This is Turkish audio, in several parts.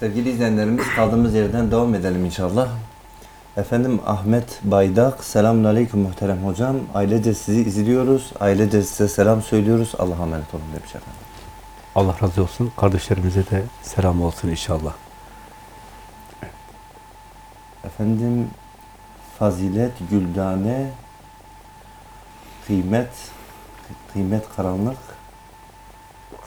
Sevgili izleyenlerimiz kaldığımız yerden devam edelim inşallah. Efendim Ahmet Baydak, selamun aleyküm muhterem hocam. Ailece sizi izliyoruz, ailece size selam söylüyoruz. Allah'a emanet olun demiş efendim. Allah razı olsun. Kardeşlerimize de selam olsun inşallah. Efendim fazilet, güldane, kıymet, kıymet karanlık.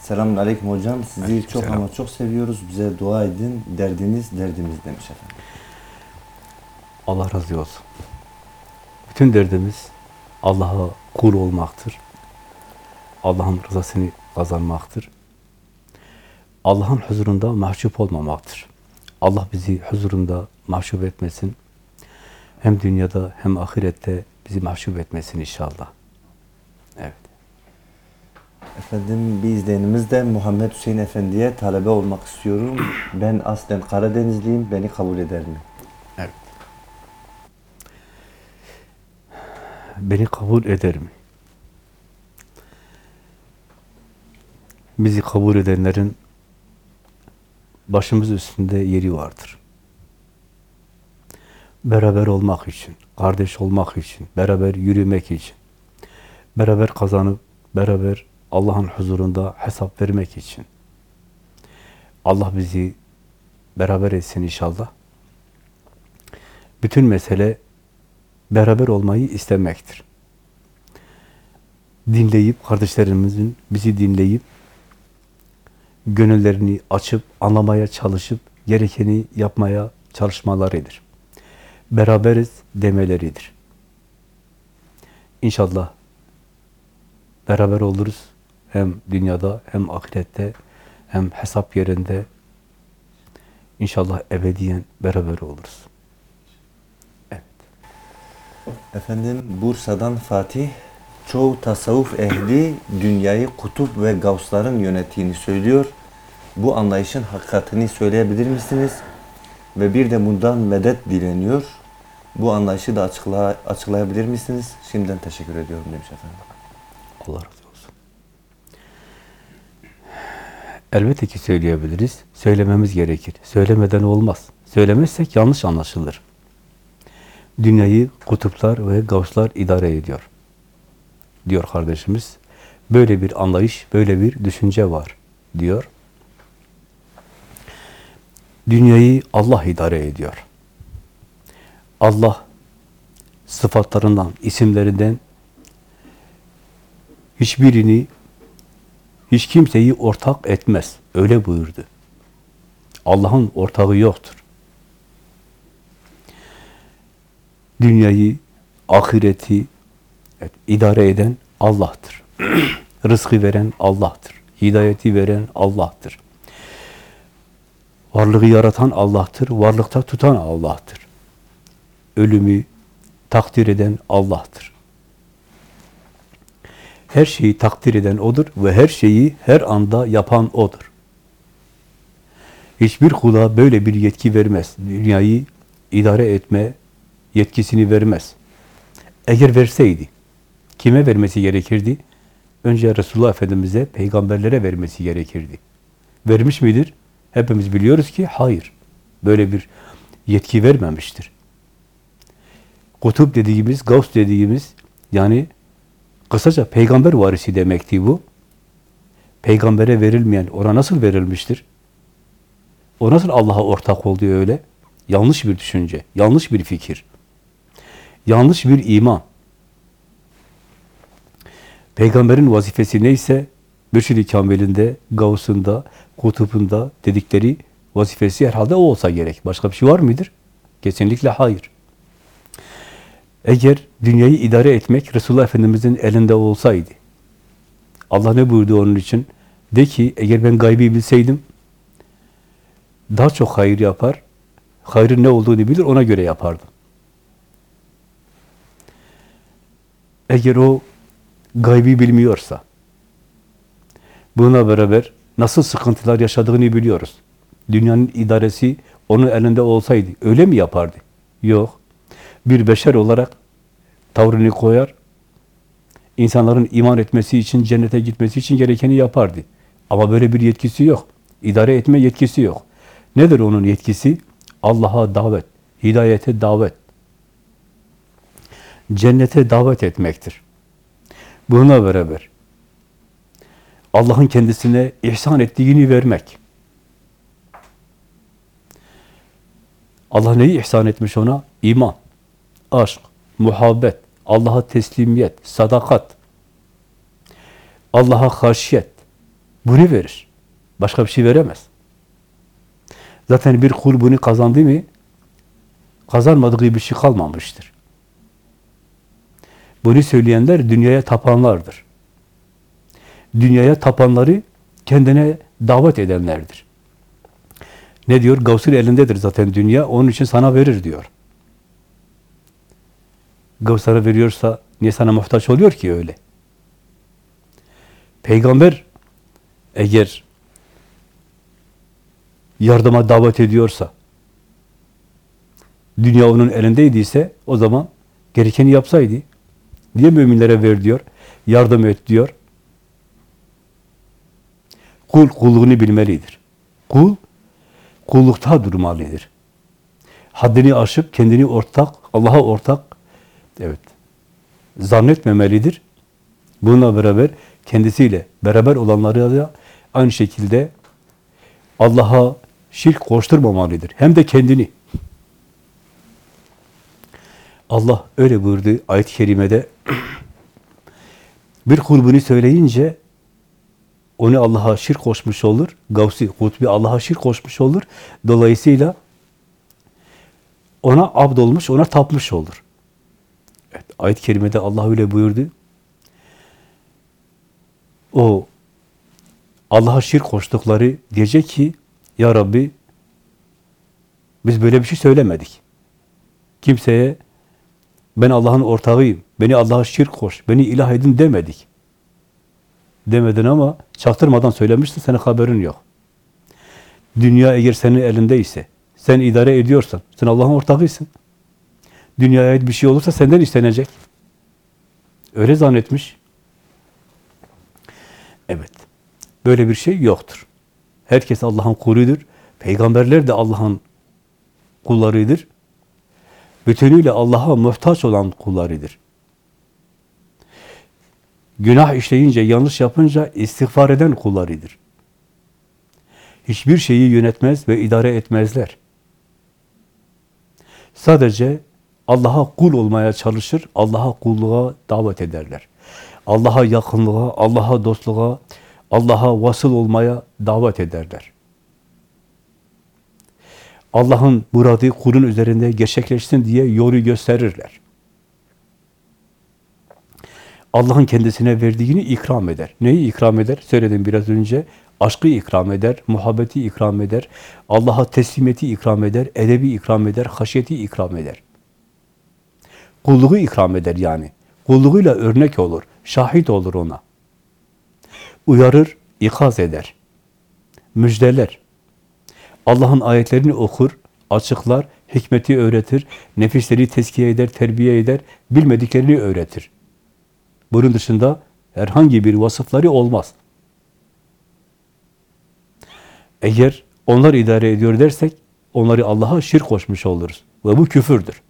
Selamun aleyküm hocam. Sizi Aleyküm çok selam. ama çok seviyoruz. Bize dua edin. Derdiniz derdimiz demiş efendim. Allah razı olsun. Bütün derdimiz Allah'a kul olmaktır. Allah'ın rızasını kazanmaktır. Allah'ın huzurunda mahcup olmamaktır. Allah bizi huzurunda mahcup etmesin. Hem dünyada hem ahirette bizi mahcup etmesin inşallah. Efendim bir izleyenimiz de Muhammed Hüseyin Efendi'ye talebe olmak istiyorum. Ben aslen Karadenizliyim. Beni kabul eder mi? Evet. Beni kabul eder mi? Bizi kabul edenlerin başımız üstünde yeri vardır. Beraber olmak için, kardeş olmak için, beraber yürümek için, beraber kazanıp, beraber Allah'ın huzurunda hesap vermek için. Allah bizi beraber etsin inşallah. Bütün mesele beraber olmayı istemektir. Dinleyip, kardeşlerimizin bizi dinleyip, gönüllerini açıp, anlamaya çalışıp, gerekeni yapmaya çalışmalarıdır. Beraberiz demeleridir. İnşallah beraber oluruz. Hem dünyada, hem ahirette, hem hesap yerinde. İnşallah ebediyen beraber oluruz. Efendim Bursa'dan Fatih çoğu tasavvuf ehli dünyayı kutup ve gavsların yönettiğini söylüyor. Bu anlayışın hakikatini söyleyebilir misiniz? Ve bir de bundan medet dileniyor. Bu anlayışı da açıkla, açıklayabilir misiniz? Şimdiden teşekkür ediyorum demiş efendim. Allah razı olsun. Elbette ki söyleyebiliriz. Söylememiz gerekir. Söylemeden olmaz. Söylemezsek yanlış anlaşılır. Dünyayı kutuplar ve gavslar idare ediyor. Diyor kardeşimiz. Böyle bir anlayış, böyle bir düşünce var diyor. Dünyayı Allah idare ediyor. Allah sıfatlarından, isimlerinden hiçbirini, hiç kimseyi ortak etmez. Öyle buyurdu. Allah'ın ortağı yoktur. Dünyayı, ahireti evet, idare eden Allah'tır. Rızkı veren Allah'tır. Hidayeti veren Allah'tır. Varlığı yaratan Allah'tır. Varlıkta tutan Allah'tır. Ölümü takdir eden Allah'tır. Her şeyi takdir eden O'dur ve her şeyi her anda yapan O'dur. Hiçbir kula böyle bir yetki vermez. Dünyayı idare etme yetkisini vermez. Eğer verseydi, kime vermesi gerekirdi? Önce Resulullah Efendimiz'e, peygamberlere vermesi gerekirdi. Vermiş midir? Hepimiz biliyoruz ki hayır. Böyle bir yetki vermemiştir. Kutup dediğimiz, Gavs dediğimiz, yani kısaca peygamber varisi demekti bu. Peygambere verilmeyen, ona nasıl verilmiştir? O nasıl Allah'a ortak oldu öyle? Yanlış bir düşünce, yanlış bir fikir. Yanlış bir iman. Peygamberin vazifesi neyse, Mürşid-i Kamil'inde, Gavs'ında, Kutup'unda dedikleri vazifesi herhalde o olsa gerek. Başka bir şey var mıdır? Kesinlikle hayır. Eğer dünyayı idare etmek Resulullah Efendimiz'in elinde olsaydı, Allah ne buyurdu onun için? De ki, eğer ben gaybi bilseydim, daha çok hayır yapar, hayrın ne olduğunu bilir, ona göre yapardım. Eğer o gaybi bilmiyorsa, buna beraber nasıl sıkıntılar yaşadığını biliyoruz. Dünyanın idaresi onun elinde olsaydı öyle mi yapardı? Yok. Bir beşer olarak tavrını koyar, insanların iman etmesi için, cennete gitmesi için gerekeni yapardı. Ama böyle bir yetkisi yok. İdare etme yetkisi yok. Nedir onun yetkisi? Allah'a davet, hidayete davet, cennete davet etmektir. Bununla beraber Allah'ın kendisine ihsan ettiğini vermek. Allah neyi ihsan etmiş ona? İman, aşk, muhabbet, Allah'a teslimiyet, sadakat, Allah'a haşyet. Bunu verir. Başka bir şey veremez. Zaten bir kul bunu kazandı mı kazanmadığı bir şey kalmamıştır. Bunu söyleyenler dünyaya tapanlardır. Dünyaya tapanları kendine davet edenlerdir. Ne diyor? Gavs'ın elindedir zaten dünya. Onun için sana verir diyor. Gavs sana veriyorsa niye sana muhtaç oluyor ki öyle? Peygamber eğer yardıma davet ediyorsa, dünya onun elindeydiyse o zaman gerekeni yapsaydı. Niye müminlere ver diyor, yardım et diyor. Kul kulluğunu bilmelidir. Kul kullukta durmalıdır. Haddini aşıp kendini ortak, Allah'a ortak evet zannetmemelidir. Bununla beraber kendisiyle beraber olanları da aynı şekilde Allah'a şirk koşturmamalıdır. Hem de kendini. Allah öyle buyurdu ayet-i kerimede. bir kul bunu söyleyince onu Allah'a şirk koşmuş olur. Gavsi, kutbi Allah'a şirk koşmuş olur. Dolayısıyla ona abd olmuş, ona tapmış olur. Ayet-i kerimede Allah öyle buyurdu. O Allah'a şirk koştukları diyecek ki Ya Rabbi biz böyle bir şey söylemedik. Kimseye ben Allah'ın ortağıyım, beni Allah'a şirk koş, beni ilah edin demedik. Demedin ama çaktırmadan söylemişsin, senin haberin yok. Dünya eğer senin elindeyse, sen idare ediyorsan, sen Allah'ın ortağıysın. Dünyaya ait bir şey olursa senden istenecek. Öyle zannetmiş. Evet. Böyle bir şey yoktur. Herkes Allah'ın kuludur. Peygamberler de Allah'ın kullarıdır. Bütünüyle Allah'a muhtaç olan kullarıdır. Günah işleyince, yanlış yapınca istiğfar eden kullarıdır. Hiçbir şeyi yönetmez ve idare etmezler. Sadece Allah'a kul olmaya çalışır, Allah'a kulluğa davet ederler. Allah'a yakınlığa, Allah'a dostluğa, Allah'a vasıl olmaya davet ederler. Allah'ın muradı kulun üzerinde gerçekleşsin diye yolu gösterirler. Allah'ın kendisine verdiğini ikram eder. Neyi ikram eder? Söyledim biraz önce. Aşkı ikram eder, muhabbeti ikram eder, Allah'a teslimiyeti ikram eder, edebi ikram eder, haşyeti ikram eder. Kulluğu ikram eder yani. Kulluğuyla örnek olur, şahit olur ona. Uyarır, ikaz eder. Müjdeler. Allah'ın ayetlerini okur, açıklar, hikmeti öğretir, nefisleri tezkiye eder, terbiye eder, bilmediklerini öğretir. Bunun dışında herhangi bir vasıfları olmaz. Eğer onlar idare ediyor dersek, onları Allah'a şirk koşmuş oluruz. Ve bu küfürdür.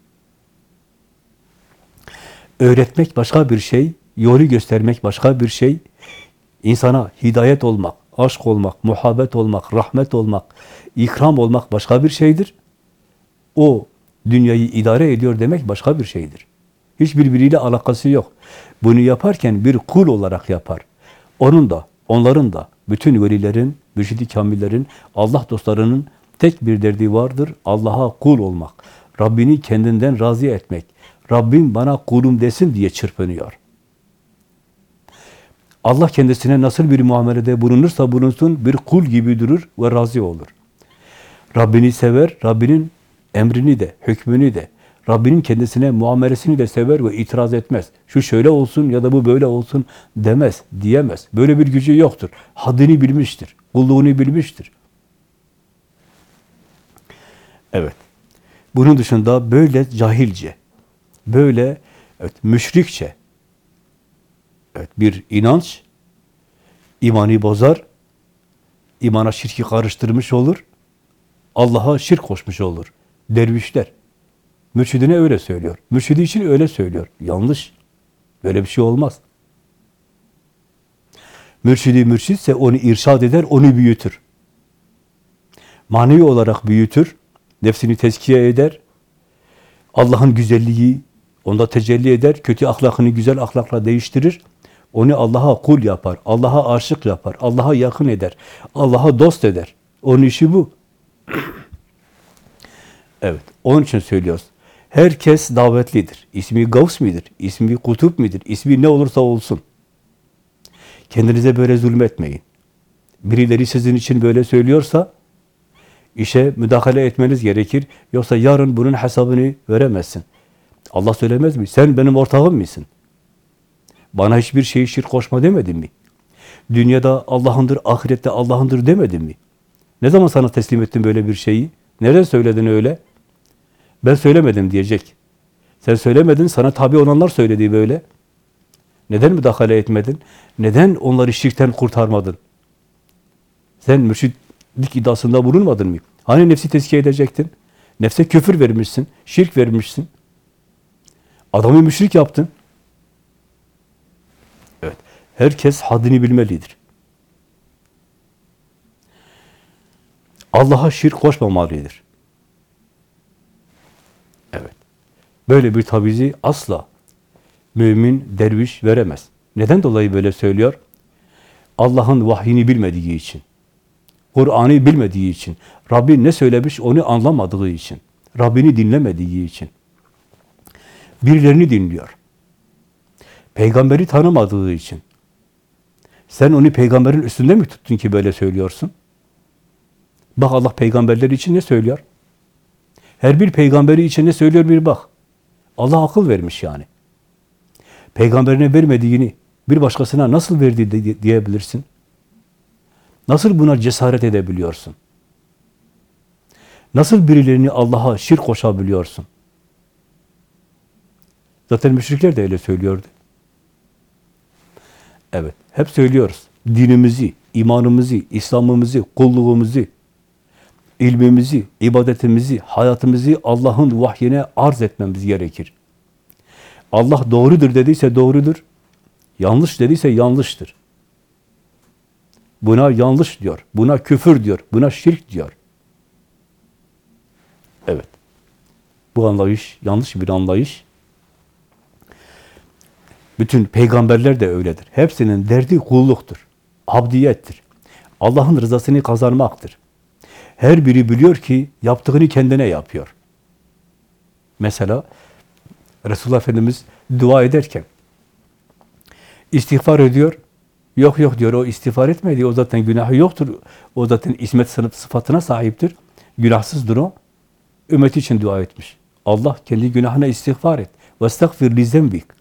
Öğretmek başka bir şey, yolu göstermek başka bir şey, insana hidayet olmak, aşk olmak, muhabbet olmak, rahmet olmak, ikram olmak başka bir şeydir. O dünyayı idare ediyor demek başka bir şeydir. Hiçbirbiriyle alakası yok. Bunu yaparken bir kul olarak yapar. Onun da, onların da, bütün velilerin, mürşidi kamillerin, Allah dostlarının tek bir derdi vardır. Allah'a kul olmak. Rabbini kendinden razı etmek. Rabbim bana kulum desin diye çırpınıyor. Allah kendisine nasıl bir muamelede bulunursa bulunsun bir kul gibi durur ve razı olur. Rabbini sever, Rabbinin emrini de, hükmünü de, Rabbinin kendisine muamelesini de sever ve itiraz etmez. Şu şöyle olsun ya da bu böyle olsun demez, diyemez. Böyle bir gücü yoktur. Haddini bilmiştir, kulluğunu bilmiştir. Evet. Bunun dışında böyle cahilce, böyle evet, müşrikçe evet, bir inanç imanı bozar, imana şirki karıştırmış olur, Allah'a şirk koşmuş olur. Dervişler. Mürşidine öyle söylüyor. Mürşidi için öyle söylüyor. Yanlış. Böyle bir şey olmaz. Mürşidi mürşitse onu irşad eder, onu büyütür. Manevi olarak büyütür, nefsini tezkiye eder, Allah'ın güzelliği onda tecelli eder, kötü ahlakını güzel ahlakla değiştirir, onu Allah'a kul yapar, Allah'a aşık yapar, Allah'a yakın eder, Allah'a dost eder. Onun işi bu. evet, onun için söylüyoruz. Herkes davetlidir. İsmi Gavs midir? İsmi Kutup midir? İsmi ne olursa olsun. Kendinize böyle zulmetmeyin. Birileri sizin için böyle söylüyorsa işe müdahale etmeniz gerekir. Yoksa yarın bunun hesabını veremezsin. Allah söylemez mi? Sen benim ortağım mısın? Bana hiçbir şeyi şirk koşma demedin mi? Dünyada Allah'ındır, ahirette Allah'ındır demedin mi? Ne zaman sana teslim ettim böyle bir şeyi? Nereden söyledin öyle? Ben söylemedim diyecek. Sen söylemedin, sana tabi olanlar söyledi böyle. Neden müdahale etmedin? Neden onları şirkten kurtarmadın? Sen mürşitlik iddiasında bulunmadın mı? Hani nefsi tezkiye edecektin? Nefse küfür vermişsin, şirk vermişsin. Adamı müşrik yaptın. Evet. Herkes haddini bilmelidir. Allah'a şirk koşmamalıdır. Evet. Böyle bir tavizi asla mümin, derviş veremez. Neden dolayı böyle söylüyor? Allah'ın vahyini bilmediği için. Kur'an'ı bilmediği için. Rabbi ne söylemiş onu anlamadığı için. Rabbini dinlemediği için. Birilerini dinliyor. Peygamberi tanımadığı için. Sen onu peygamberin üstünde mi tuttun ki böyle söylüyorsun? Bak Allah peygamberleri için ne söylüyor? Her bir peygamberi için ne söylüyor bir bak. Allah akıl vermiş yani. Peygamberine vermediğini bir başkasına nasıl verdi diyebilirsin? Nasıl buna cesaret edebiliyorsun? Nasıl birilerini Allah'a şirk koşabiliyorsun? Zaten müşrikler de öyle söylüyordu. Evet, hep söylüyoruz. Dinimizi, imanımızı, İslam'ımızı, kulluğumuzu, ilmimizi, ibadetimizi, hayatımızı Allah'ın vahyine arz etmemiz gerekir. Allah doğrudur dediyse doğrudur, yanlış dediyse yanlıştır. Buna yanlış diyor, buna küfür diyor, buna şirk diyor. Evet. Bu anlayış yanlış bir anlayış. Bütün peygamberler de öyledir. Hepsinin derdi kulluktur, abdiyettir. Allah'ın rızasını kazanmaktır. Her biri biliyor ki yaptığını kendine yapıyor. Mesela Resulullah Efendimiz dua ederken istiğfar ediyor. Yok yok diyor o istiğfar etmedi. O zaten günahı yoktur. O zaten ismet sınıf sıfatına sahiptir. Günahsızdır o. Ümmet için dua etmiş. Allah kendi günahına istiğfar et. Vestagfir li zembik.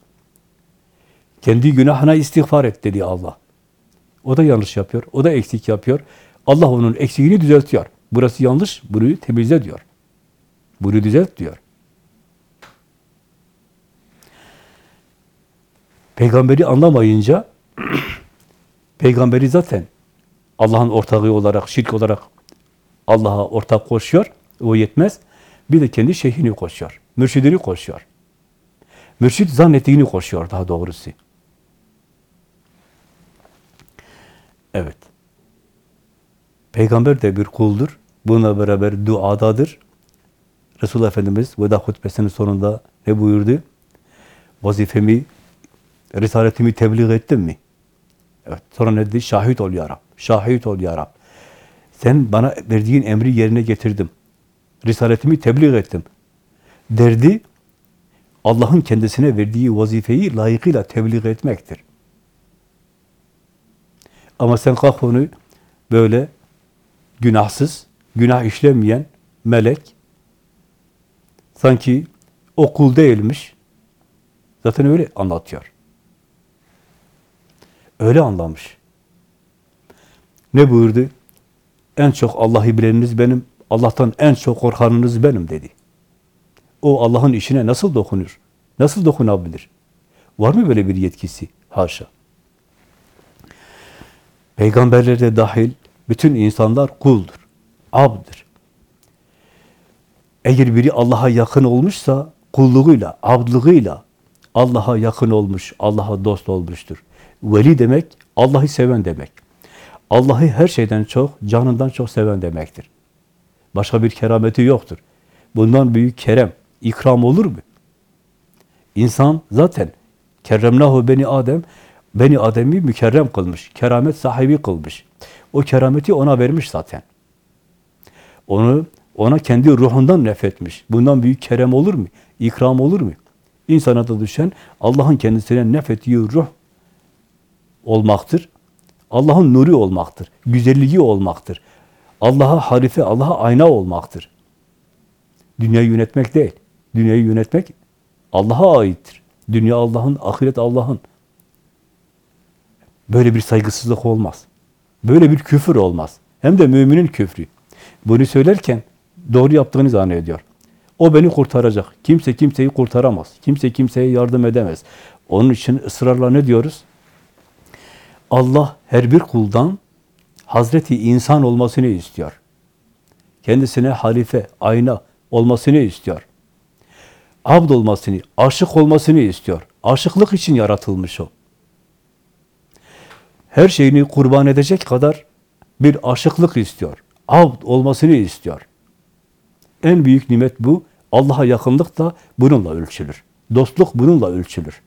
Kendi günahına istiğfar et dedi Allah. O da yanlış yapıyor. O da eksik yapıyor. Allah onun eksiğini düzeltiyor. Burası yanlış, burayı temizle diyor. Burayı düzelt diyor. Peygamberi anlamayınca peygamberi zaten Allah'ın ortağı olarak, şirk olarak Allah'a ortak koşuyor. O yetmez. Bir de kendi şeyhini koşuyor. Mürşidini koşuyor. Mürşid zannettiğini koşuyor daha doğrusu. Evet. Peygamber de bir kuldur. Bununla beraber duadadır. Resulullah Efendimiz veda hutbesinin sonunda ne buyurdu? Vazifemi, risaletimi tebliğ ettim mi? Evet. Sonra ne dedi? Şahit ol ya Rab. Şahit ol ya Rab. Sen bana verdiğin emri yerine getirdim. Risaletimi tebliğ ettim. Derdi Allah'ın kendisine verdiği vazifeyi layıkıyla tebliğ etmektir. Ama sen kalk onu böyle günahsız, günah işlemeyen melek sanki o kul değilmiş. Zaten öyle anlatıyor. Öyle anlamış. Ne buyurdu? En çok Allah'ı bileniniz benim, Allah'tan en çok korkanınız benim dedi. O Allah'ın işine nasıl dokunur? Nasıl dokunabilir? Var mı böyle bir yetkisi? Haşa. Peygamberler de dahil bütün insanlar kuldur, abdır. Eğer biri Allah'a yakın olmuşsa kulluğuyla, abdlığıyla Allah'a yakın olmuş, Allah'a dost olmuştur. Veli demek Allah'ı seven demek. Allah'ı her şeyden çok, canından çok seven demektir. Başka bir kerameti yoktur. Bundan büyük kerem, ikram olur mu? İnsan zaten kerremnahu beni Adem, beni Adem'i mükerrem kılmış, keramet sahibi kılmış. O kerameti ona vermiş zaten. Onu ona kendi ruhundan nefretmiş. Bundan büyük kerem olur mu? İkram olur mu? İnsana da düşen Allah'ın kendisine nefettiği ruh olmaktır. Allah'ın nuru olmaktır. Güzelliği olmaktır. Allah'a harife, Allah'a ayna olmaktır. Dünyayı yönetmek değil. Dünyayı yönetmek Allah'a aittir. Dünya Allah'ın, ahiret Allah'ın. Böyle bir saygısızlık olmaz. Böyle bir küfür olmaz. Hem de müminin küfrü. Bunu söylerken doğru yaptığını zannediyor. O beni kurtaracak. Kimse kimseyi kurtaramaz. Kimse kimseye yardım edemez. Onun için ısrarla ne diyoruz? Allah her bir kuldan Hazreti insan olmasını istiyor. Kendisine halife, ayna olmasını istiyor. Abd olmasını, aşık olmasını istiyor. Aşıklık için yaratılmış o. Her şeyini kurban edecek kadar bir aşıklık istiyor. Abd olmasını istiyor. En büyük nimet bu. Allah'a yakınlık da bununla ölçülür. Dostluk bununla ölçülür.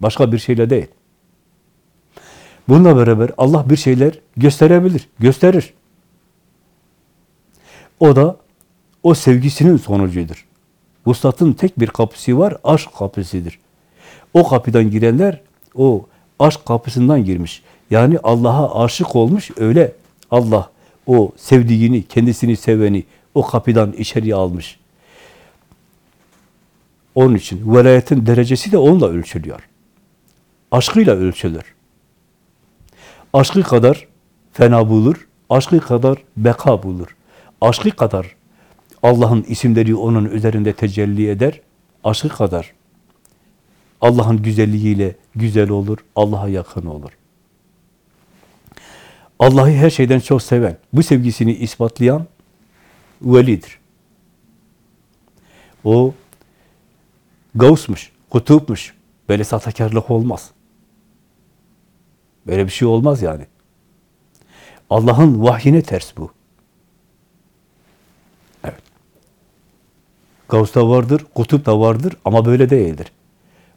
Başka bir şeyle değil. Bununla beraber Allah bir şeyler gösterebilir, gösterir. O da o sevgisinin sonucudur. Vuslatın tek bir kapısı var, aşk kapısıdır. O kapıdan girenler, o aşk kapısından girmiş. Yani Allah'a aşık olmuş, öyle Allah o sevdiğini, kendisini seveni o kapıdan içeriye almış. Onun için velayetin derecesi de onunla ölçülüyor. Aşkıyla ölçülür. Aşkı kadar fena bulur, aşkı kadar beka bulur. Aşkı kadar Allah'ın isimleri onun üzerinde tecelli eder, aşkı kadar Allah'ın güzelliğiyle güzel olur, Allah'a yakın olur. Allah'ı her şeyden çok seven, bu sevgisini ispatlayan velidir. O gavusmuş, kutupmuş. Böyle satakarlık olmaz. Böyle bir şey olmaz yani. Allah'ın vahyine ters bu. Evet. Gavus da vardır, kutup da vardır ama böyle değildir.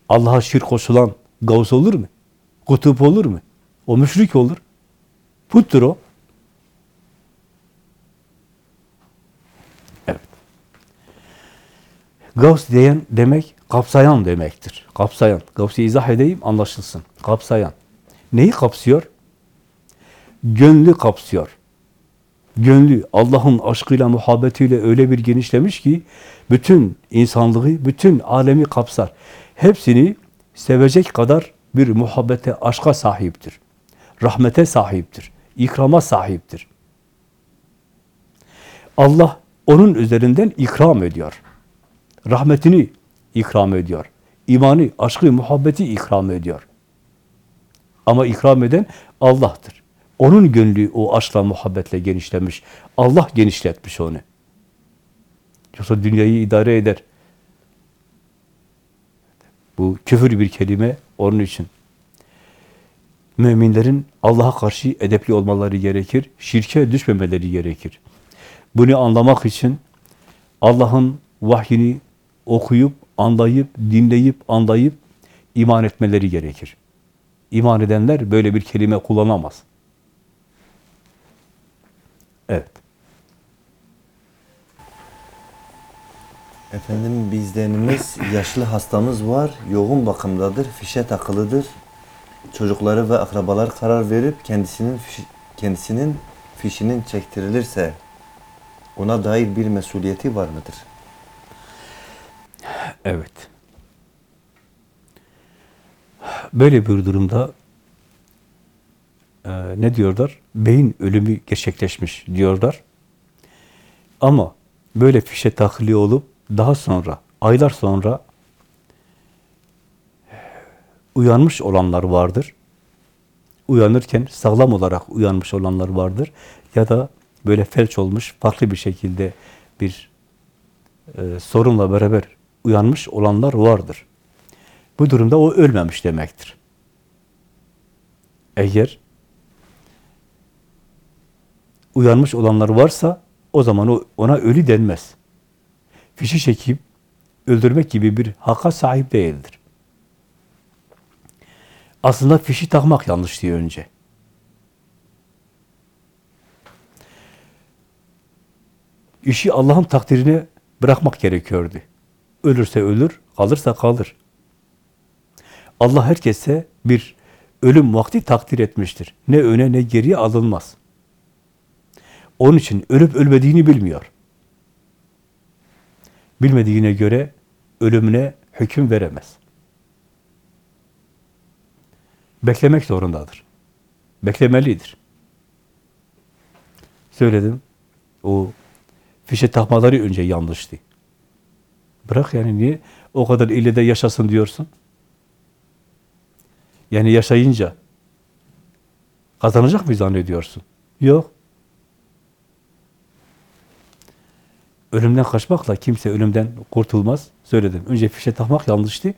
Allah'a şirk koşulan gavus olur mu? Kutup olur mu? O müşrik olur. Puttur o. Evet. Gavs diyen demek kapsayan demektir. Kapsayan. Gavs'ı izah edeyim anlaşılsın. Kapsayan. Neyi kapsıyor? Gönlü kapsıyor. Gönlü Allah'ın aşkıyla, muhabbetiyle öyle bir genişlemiş ki bütün insanlığı, bütün alemi kapsar. Hepsini sevecek kadar bir muhabbete, aşka sahiptir. Rahmete sahiptir. İkrama sahiptir. Allah onun üzerinden ikram ediyor. Rahmetini ikram ediyor. İmanı, aşkı, muhabbeti ikram ediyor. Ama ikram eden Allah'tır. Onun gönlü o aşkla, muhabbetle genişlemiş. Allah genişletmiş onu. Yoksa dünyayı idare eder. Bu küfür bir kelime onun için. Müminlerin Allah'a karşı edepli olmaları gerekir. Şirke düşmemeleri gerekir. Bunu anlamak için Allah'ın vahyini okuyup, anlayıp, dinleyip, anlayıp iman etmeleri gerekir. İman edenler böyle bir kelime kullanamaz. Evet. Efendim bizdenimiz yaşlı hastamız var. Yoğun bakımdadır. Fişe takılıdır. Çocukları ve akrabalar karar verip kendisinin fiş- kendisinin fişinin çektirilirse ona dair bir mesuliyeti var mıdır? Evet. Böyle bir durumda e, ne diyorlar? Beyin ölümü gerçekleşmiş diyorlar. Ama böyle fişe takılı olup daha sonra, aylar sonra uyanmış olanlar vardır. Uyanırken sağlam olarak uyanmış olanlar vardır. Ya da böyle felç olmuş, farklı bir şekilde bir e, sorunla beraber uyanmış olanlar vardır. Bu durumda o ölmemiş demektir. Eğer uyanmış olanlar varsa o zaman ona ölü denmez. Fişi çekip öldürmek gibi bir hakka sahip değildir. Aslında fişi takmak yanlış diyor önce. İşi Allah'ın takdirine bırakmak gerekiyordu. Ölürse ölür, kalırsa kalır. Allah herkese bir ölüm vakti takdir etmiştir. Ne öne ne geriye alınmaz. Onun için ölüp ölmediğini bilmiyor. Bilmediğine göre ölümüne hüküm veremez. Beklemek zorundadır. Beklemelidir. Söyledim. O fişe takmaları önce yanlıştı. Bırak yani niye o kadar ile de yaşasın diyorsun? Yani yaşayınca kazanacak mı zannediyorsun? Yok. Ölümden kaçmakla kimse ölümden kurtulmaz. Söyledim. Önce fişe takmak yanlıştı.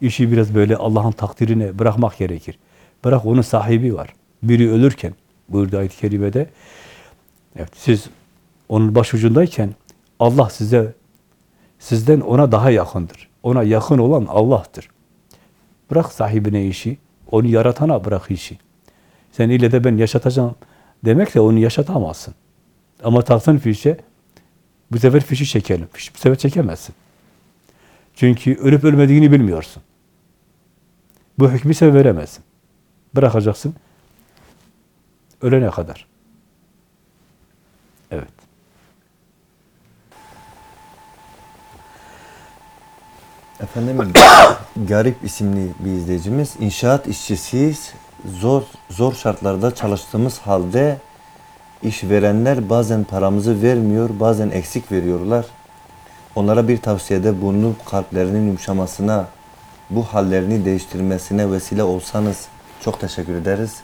İşi biraz böyle Allah'ın takdirine bırakmak gerekir. Bırak onun sahibi var. Biri ölürken buyurdu ayet-i kerimede evet, siz onun başucundayken Allah size sizden ona daha yakındır. Ona yakın olan Allah'tır. Bırak sahibine işi, onu yaratana bırak işi. Sen ile de ben yaşatacağım demekle onu yaşatamazsın. Ama taktın fişe, bu sefer fişi çekelim. Fiş, bu sefer çekemezsin. Çünkü ölüp ölmediğini bilmiyorsun. Bu hükmü sen veremezsin. Bırakacaksın. Ölene kadar. Evet. Efendim Garip isimli bir izleyicimiz inşaat işçisiyiz. Zor zor şartlarda çalıştığımız halde işverenler bazen paramızı vermiyor, bazen eksik veriyorlar. Onlara bir tavsiyede bulunup kalplerinin yumuşamasına, bu hallerini değiştirmesine vesile olsanız çok teşekkür ederiz.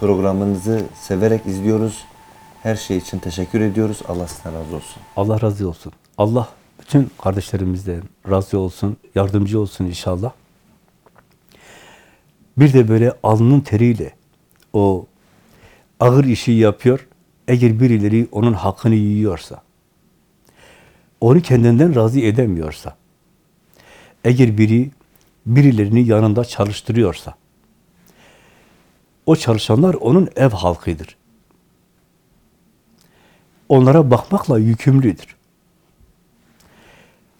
Programınızı severek izliyoruz. Her şey için teşekkür ediyoruz. Allah sizden razı olsun. Allah razı olsun. Allah bütün kardeşlerimizden razı olsun, yardımcı olsun inşallah. Bir de böyle alnının teriyle o ağır işi yapıyor. Eğer birileri onun hakkını yiyorsa, onu kendinden razı edemiyorsa, eğer biri birilerini yanında çalıştırıyorsa, o çalışanlar onun ev halkıdır. Onlara bakmakla yükümlüdür.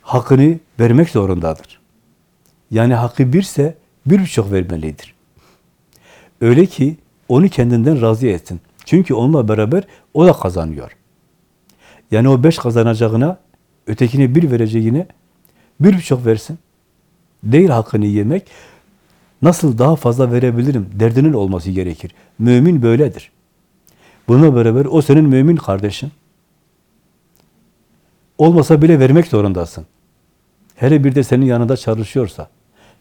Hakkını vermek zorundadır. Yani hakkı birse bir buçuk vermelidir. Öyle ki onu kendinden razı etsin. Çünkü onunla beraber o da kazanıyor. Yani o beş kazanacağına, ötekine bir vereceğine bir buçuk versin. Değil hakkını yemek. Nasıl daha fazla verebilirim derdinin olması gerekir. Mümin böyledir. Bununla beraber o senin mümin kardeşin. Olmasa bile vermek zorundasın. Hele bir de senin yanında çalışıyorsa,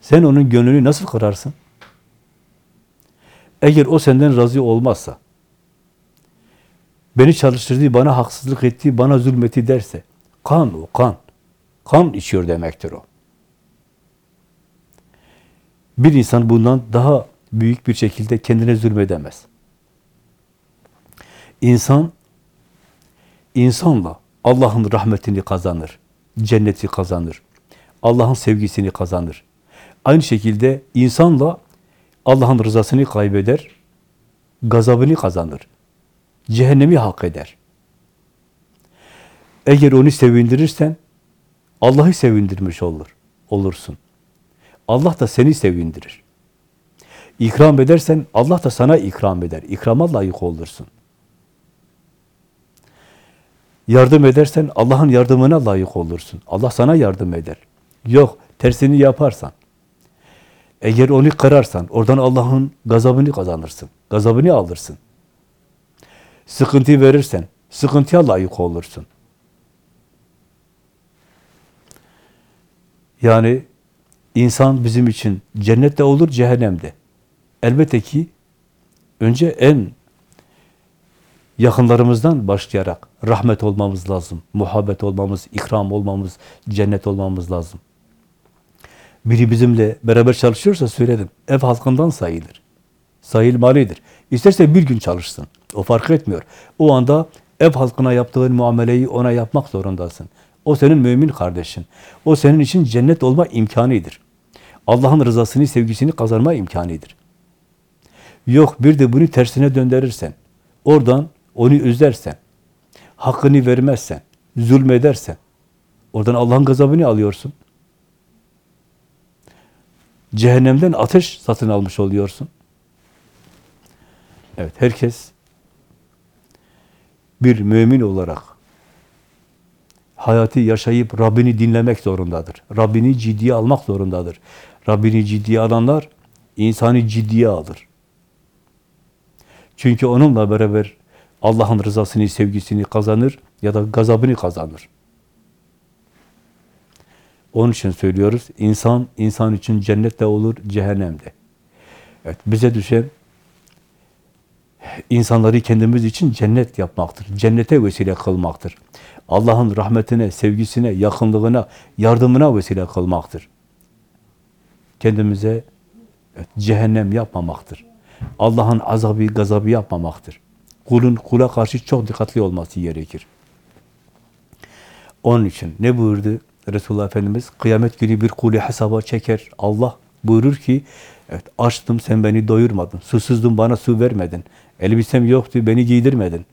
sen onun gönlünü nasıl kırarsın? Eğer o senden razı olmazsa, beni çalıştırdı, bana haksızlık etti, bana zulmetti derse, kan o, kan. Kan içiyor demektir o. Bir insan bundan daha büyük bir şekilde kendine zulmedemez. İnsan, insanla Allah'ın rahmetini kazanır, cenneti kazanır, Allah'ın sevgisini kazanır. Aynı şekilde insanla Allah'ın rızasını kaybeder, gazabını kazanır, cehennemi hak eder. Eğer onu sevindirirsen, Allah'ı sevindirmiş olur, olursun. Allah da seni sevindirir. İkram edersen, Allah da sana ikram eder. İkrama layık olursun. Yardım edersen Allah'ın yardımına layık olursun. Allah sana yardım eder. Yok, tersini yaparsan, eğer onu kırarsan, oradan Allah'ın gazabını kazanırsın. Gazabını alırsın. Sıkıntı verirsen, sıkıntıya layık olursun. Yani insan bizim için cennette olur, cehennemde. Elbette ki önce en yakınlarımızdan başlayarak rahmet olmamız lazım. Muhabbet olmamız, ikram olmamız, cennet olmamız lazım. Biri bizimle beraber çalışıyorsa söyledim. Ev halkından sayılır. Sayılmalıdır. İsterse bir gün çalışsın. O fark etmiyor. O anda ev halkına yaptığın muameleyi ona yapmak zorundasın. O senin mümin kardeşin. O senin için cennet olma imkanıdır. Allah'ın rızasını, sevgisini kazanma imkanıdır. Yok bir de bunu tersine döndürürsen, oradan onu üzersen, hakkını vermezsen, zulmedersen, oradan Allah'ın gazabını alıyorsun. Cehennemden ateş satın almış oluyorsun. Evet, herkes bir mümin olarak hayatı yaşayıp Rabbini dinlemek zorundadır. Rabbini ciddiye almak zorundadır. Rabbini ciddiye alanlar insanı ciddiye alır. Çünkü onunla beraber Allah'ın rızasını, sevgisini kazanır ya da gazabını kazanır. Onun için söylüyoruz, insan, insan için cennet de olur, cehennem de. Evet, bize düşen insanları kendimiz için cennet yapmaktır. Cennete vesile kılmaktır. Allah'ın rahmetine, sevgisine, yakınlığına, yardımına vesile kılmaktır. Kendimize evet, cehennem yapmamaktır. Allah'ın azabı, gazabı yapmamaktır. Kulun kula karşı çok dikkatli olması gerekir. Onun için ne buyurdu Resulullah Efendimiz? Kıyamet günü bir kulu hesaba çeker. Allah buyurur ki, evet açtım sen beni doyurmadın, susuzdum bana su vermedin, elbisem yoktu beni giydirmedin,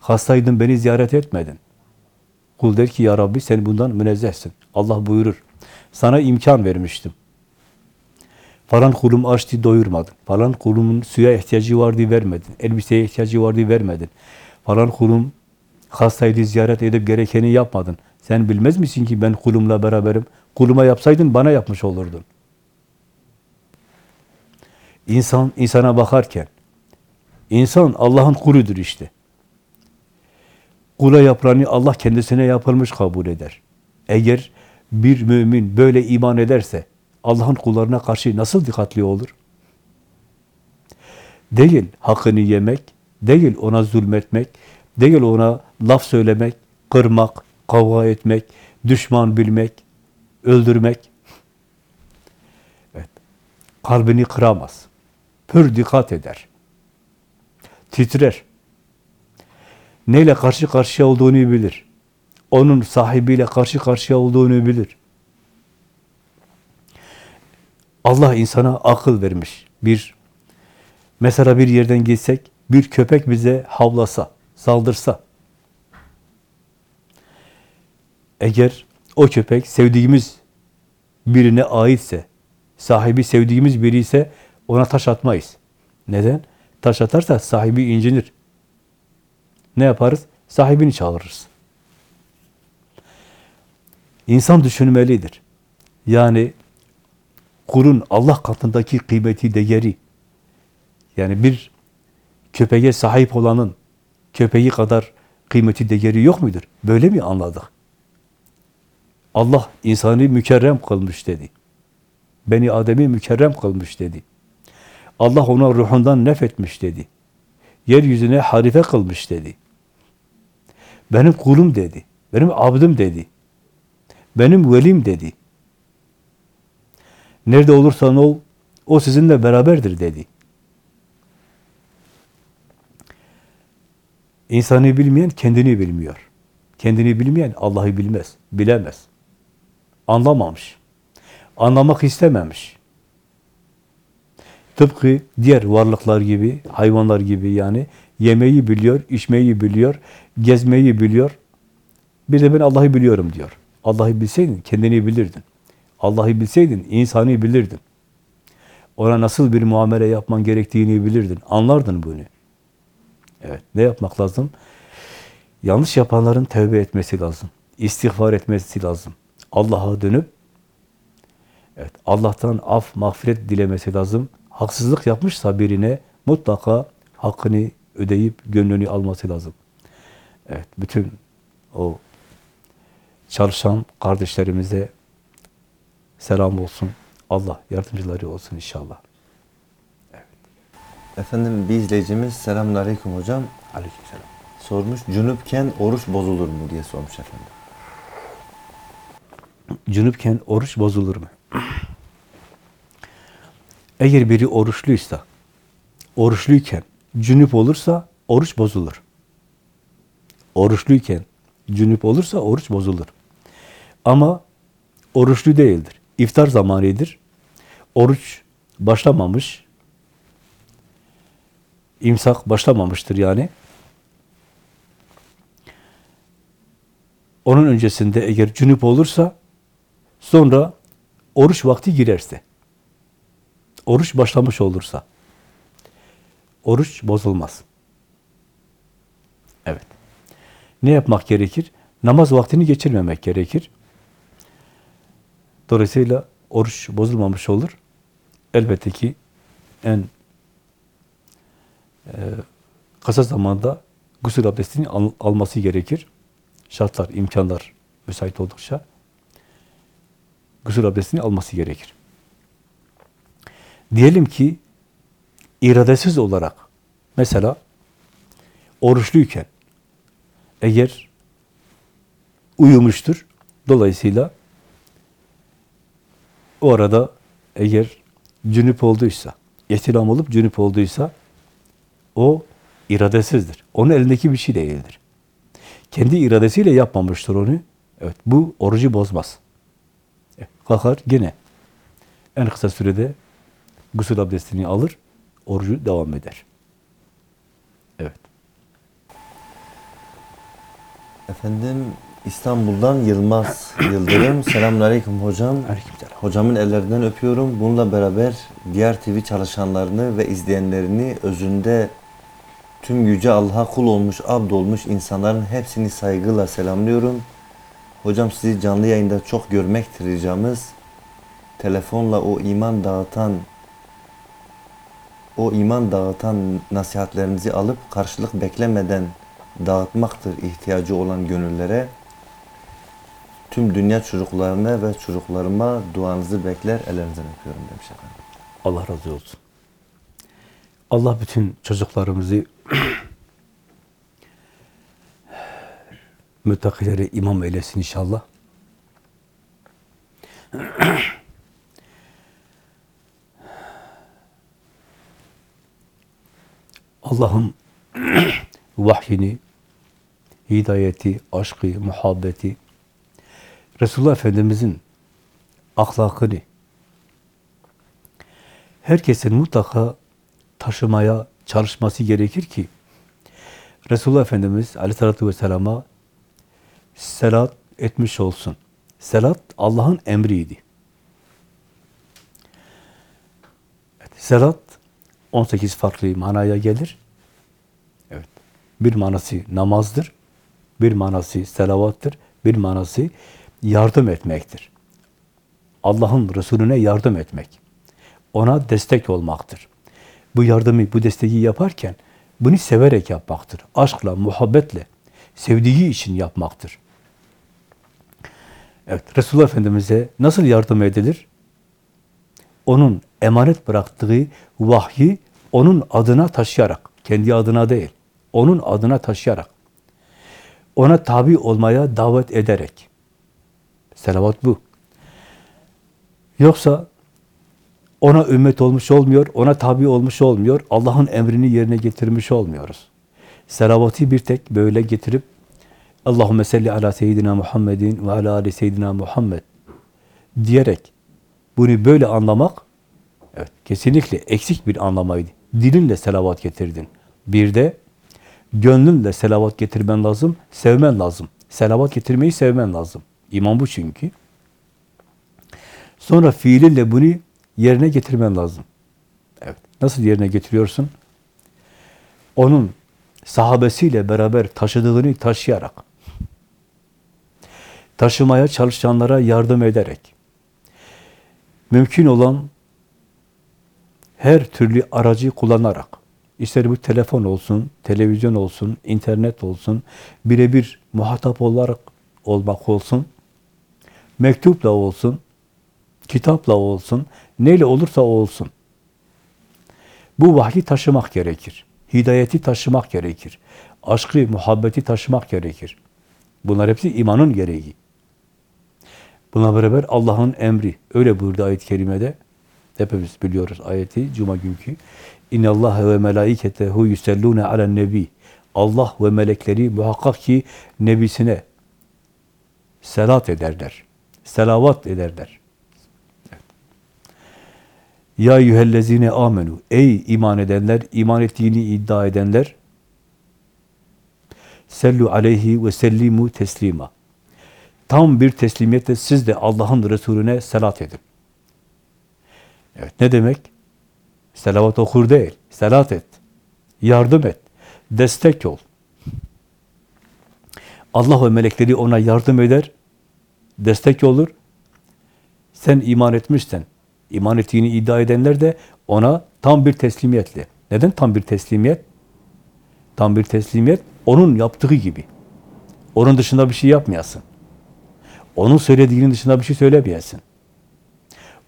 hastaydım beni ziyaret etmedin. Kul der ki ya Rabbi sen bundan münezzehsin. Allah buyurur. Sana imkan vermiştim. Falan kulum açtı doyurmadın. Falan kulumun suya ihtiyacı vardı vermedin. Elbiseye ihtiyacı vardı vermedin. Falan kulum hastaydı ziyaret edip gerekeni yapmadın. Sen bilmez misin ki ben kulumla beraberim? Kuluma yapsaydın bana yapmış olurdun. İnsan insana bakarken insan Allah'ın kuludur işte. Kula yapılanı Allah kendisine yapılmış kabul eder. Eğer bir mümin böyle iman ederse Allah'ın kullarına karşı nasıl dikkatli olur? Değil hakkını yemek, değil ona zulmetmek, değil ona laf söylemek, kırmak, kavga etmek, düşman bilmek, öldürmek. Evet. Kalbini kıramaz. Pür dikkat eder. Titrer. Neyle karşı karşıya olduğunu bilir. Onun sahibiyle karşı karşıya olduğunu bilir. Allah insana akıl vermiş. Bir mesela bir yerden gitsek, bir köpek bize havlasa, saldırsa, eğer o köpek sevdiğimiz birine aitse, sahibi sevdiğimiz biri ise ona taş atmayız. Neden? Taş atarsa sahibi incinir. Ne yaparız? Sahibini çağırırız. İnsan düşünmelidir. Yani kulun Allah katındaki kıymeti, değeri, yani bir köpeğe sahip olanın köpeği kadar kıymeti, değeri yok mudur? Böyle mi anladık? Allah insanı mükerrem kılmış dedi. Beni Adem'i mükerrem kılmış dedi. Allah ona ruhundan nefetmiş dedi. Yeryüzüne harife kılmış dedi. Benim kulum dedi. Benim abdim dedi. Benim velim dedi. Nerede olursan ol, o sizinle beraberdir dedi. İnsanı bilmeyen kendini bilmiyor. Kendini bilmeyen Allah'ı bilmez, bilemez. Anlamamış. Anlamak istememiş. Tıpkı diğer varlıklar gibi, hayvanlar gibi yani yemeği biliyor, içmeyi biliyor, gezmeyi biliyor. Bir de ben Allah'ı biliyorum diyor. Allah'ı bilseydin kendini bilirdin. Allah'ı bilseydin insanı bilirdin. Ona nasıl bir muamele yapman gerektiğini bilirdin. Anlardın bunu. Evet. Ne yapmak lazım? Yanlış yapanların tövbe etmesi lazım. İstiğfar etmesi lazım. Allah'a dönüp evet, Allah'tan af, mağfiret dilemesi lazım. Haksızlık yapmışsa birine mutlaka hakkını ödeyip gönlünü alması lazım. Evet, bütün o çalışan kardeşlerimize selam olsun. Allah yardımcıları olsun inşallah. Efendim bir izleyicimiz selamünaleyküm hocam Aleykümselam. sormuş. Cünüpken oruç bozulur mu diye sormuş efendim. Cünüpken oruç bozulur mu? Eğer biri oruçluysa, oruçluyken cünüp olursa oruç bozulur. Oruçluyken cünüp olursa oruç bozulur. Ama oruçlu değildir. İftar zamanıdır. Oruç başlamamış. İmsak başlamamıştır yani. Onun öncesinde eğer cünüp olursa sonra oruç vakti girerse oruç başlamış olursa oruç bozulmaz. Evet. Ne yapmak gerekir? Namaz vaktini geçirmemek gerekir. Dolayısıyla oruç bozulmamış olur. Elbette ki en e, kısa zamanda gusül abdestini al- alması gerekir. Şartlar, imkanlar müsait oldukça gusül abdestini alması gerekir. Diyelim ki iradesiz olarak mesela oruçluyken eğer uyumuştur dolayısıyla o arada eğer cünüp olduysa, ihtilam olup cünüp olduysa o iradesizdir. Onun elindeki bir şey değildir. Kendi iradesiyle yapmamıştır onu. Evet, bu orucu bozmaz. Kalkar gene en kısa sürede gusül abdestini alır, orucu devam eder. Evet. Efendim İstanbul'dan Yılmaz Yıldırım. Selamünaleyküm hocam. Aleykümselam. Hocamın ellerinden öpüyorum. Bununla beraber diğer TV çalışanlarını ve izleyenlerini özünde tüm yüce Allah'a kul olmuş, abd olmuş insanların hepsini saygıyla selamlıyorum. Hocam sizi canlı yayında çok görmektir ricamız. Telefonla o iman dağıtan o iman dağıtan nasihatlerinizi alıp karşılık beklemeden dağıtmaktır ihtiyacı olan gönüllere. Tüm dünya çocuklarına ve çocuklarıma duanızı bekler, ellerinizden öpüyorum demiş efendim. Allah razı olsun. Allah bütün çocuklarımızı müttakilere imam eylesin inşallah. Allah'ın vahyini, hidayeti, aşkı, muhabbeti, Resulullah Efendimizin ahlakını herkesin mutlaka taşımaya çalışması gerekir ki Resulullah Efendimiz Aleyhisselatü Vesselam'a selat etmiş olsun. Selat Allah'ın emriydi. Selat 18 farklı manaya gelir. Evet. Bir manası namazdır. Bir manası selavattır. Bir manası yardım etmektir. Allah'ın Resulüne yardım etmek. Ona destek olmaktır. Bu yardımı, bu desteği yaparken bunu severek yapmaktır. Aşkla, muhabbetle, sevdiği için yapmaktır. Evet, Resulullah Efendimiz'e nasıl yardım edilir? Onun emanet bıraktığı vahyi onun adına taşıyarak, kendi adına değil, onun adına taşıyarak, ona tabi olmaya davet ederek. Selavat bu. Yoksa ona ümmet olmuş olmuyor, ona tabi olmuş olmuyor, Allah'ın emrini yerine getirmiş olmuyoruz. Selavatı bir tek böyle getirip Allahümme salli ala seyyidina Muhammedin ve ala ali seyyidina Muhammed diyerek bunu böyle anlamak evet kesinlikle eksik bir anlamaydı. Dilinle selavat getirdin. Bir de gönlünle selavat getirmen lazım, sevmen lazım. Selavat getirmeyi sevmen lazım. İman bu çünkü. Sonra fiilinle bunu yerine getirmen lazım. Evet. Nasıl yerine getiriyorsun? Onun sahabesiyle beraber taşıdığını taşıyarak, taşımaya çalışanlara yardım ederek, mümkün olan her türlü aracı kullanarak, ister bu telefon olsun, televizyon olsun, internet olsun, birebir muhatap olarak olmak olsun, mektupla olsun, kitapla olsun, neyle olursa olsun. Bu vahyi taşımak gerekir. Hidayeti taşımak gerekir. Aşkı, muhabbeti taşımak gerekir. Bunlar hepsi imanın gereği. Buna beraber Allah'ın emri. Öyle buyurdu ayet-i kerimede. Hepimiz biliyoruz ayeti Cuma günkü. İnne Allah ve melaiketehu yusellune alen nebi. Allah ve melekleri muhakkak ki nebisine selat ederler. Selavat ederler. Ya eyyühellezine amenu. Ey iman edenler, iman ettiğini iddia edenler. Sellu aleyhi ve sellimu teslima. Tam bir teslimiyetle siz de Allah'ın Resulüne selat edin. Evet, ne demek? Selavat okur değil, selat et. Yardım et. Destek ol. Allah ve melekleri ona yardım eder, destek olur. Sen iman etmişsen, iman ettiğini iddia edenler de ona tam bir teslimiyetle. Neden tam bir teslimiyet? Tam bir teslimiyet, onun yaptığı gibi. Onun dışında bir şey yapmayasın. Onun söylediğinin dışında bir şey söylemeyesin.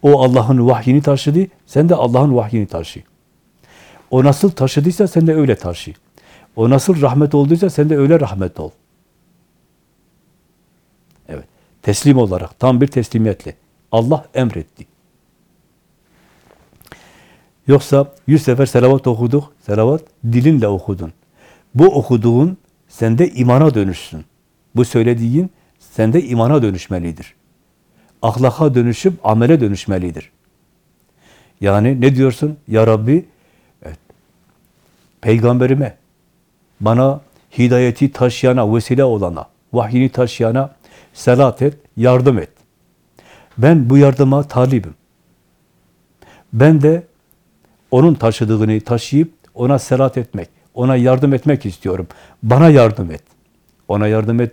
O Allah'ın vahyini taşıdı, sen de Allah'ın vahyini taşı. O nasıl taşıdıysa sen de öyle taşı. O nasıl rahmet olduysa sen de öyle rahmet ol. Evet. Teslim olarak, tam bir teslimiyetle. Allah emretti. Yoksa yüz sefer selavat okuduk, selavat dilinle okudun. Bu okuduğun sende imana dönüşsün. Bu söylediğin sende imana dönüşmelidir. Ahlaka dönüşüp amele dönüşmelidir. Yani ne diyorsun? Ya Rabbi, evet, peygamberime, bana hidayeti taşıyana, vesile olana, vahyini taşıyana selat et, yardım et. Ben bu yardıma talibim. Ben de onun taşıdığını taşıyıp ona selat etmek, ona yardım etmek istiyorum. Bana yardım et. Ona yardım et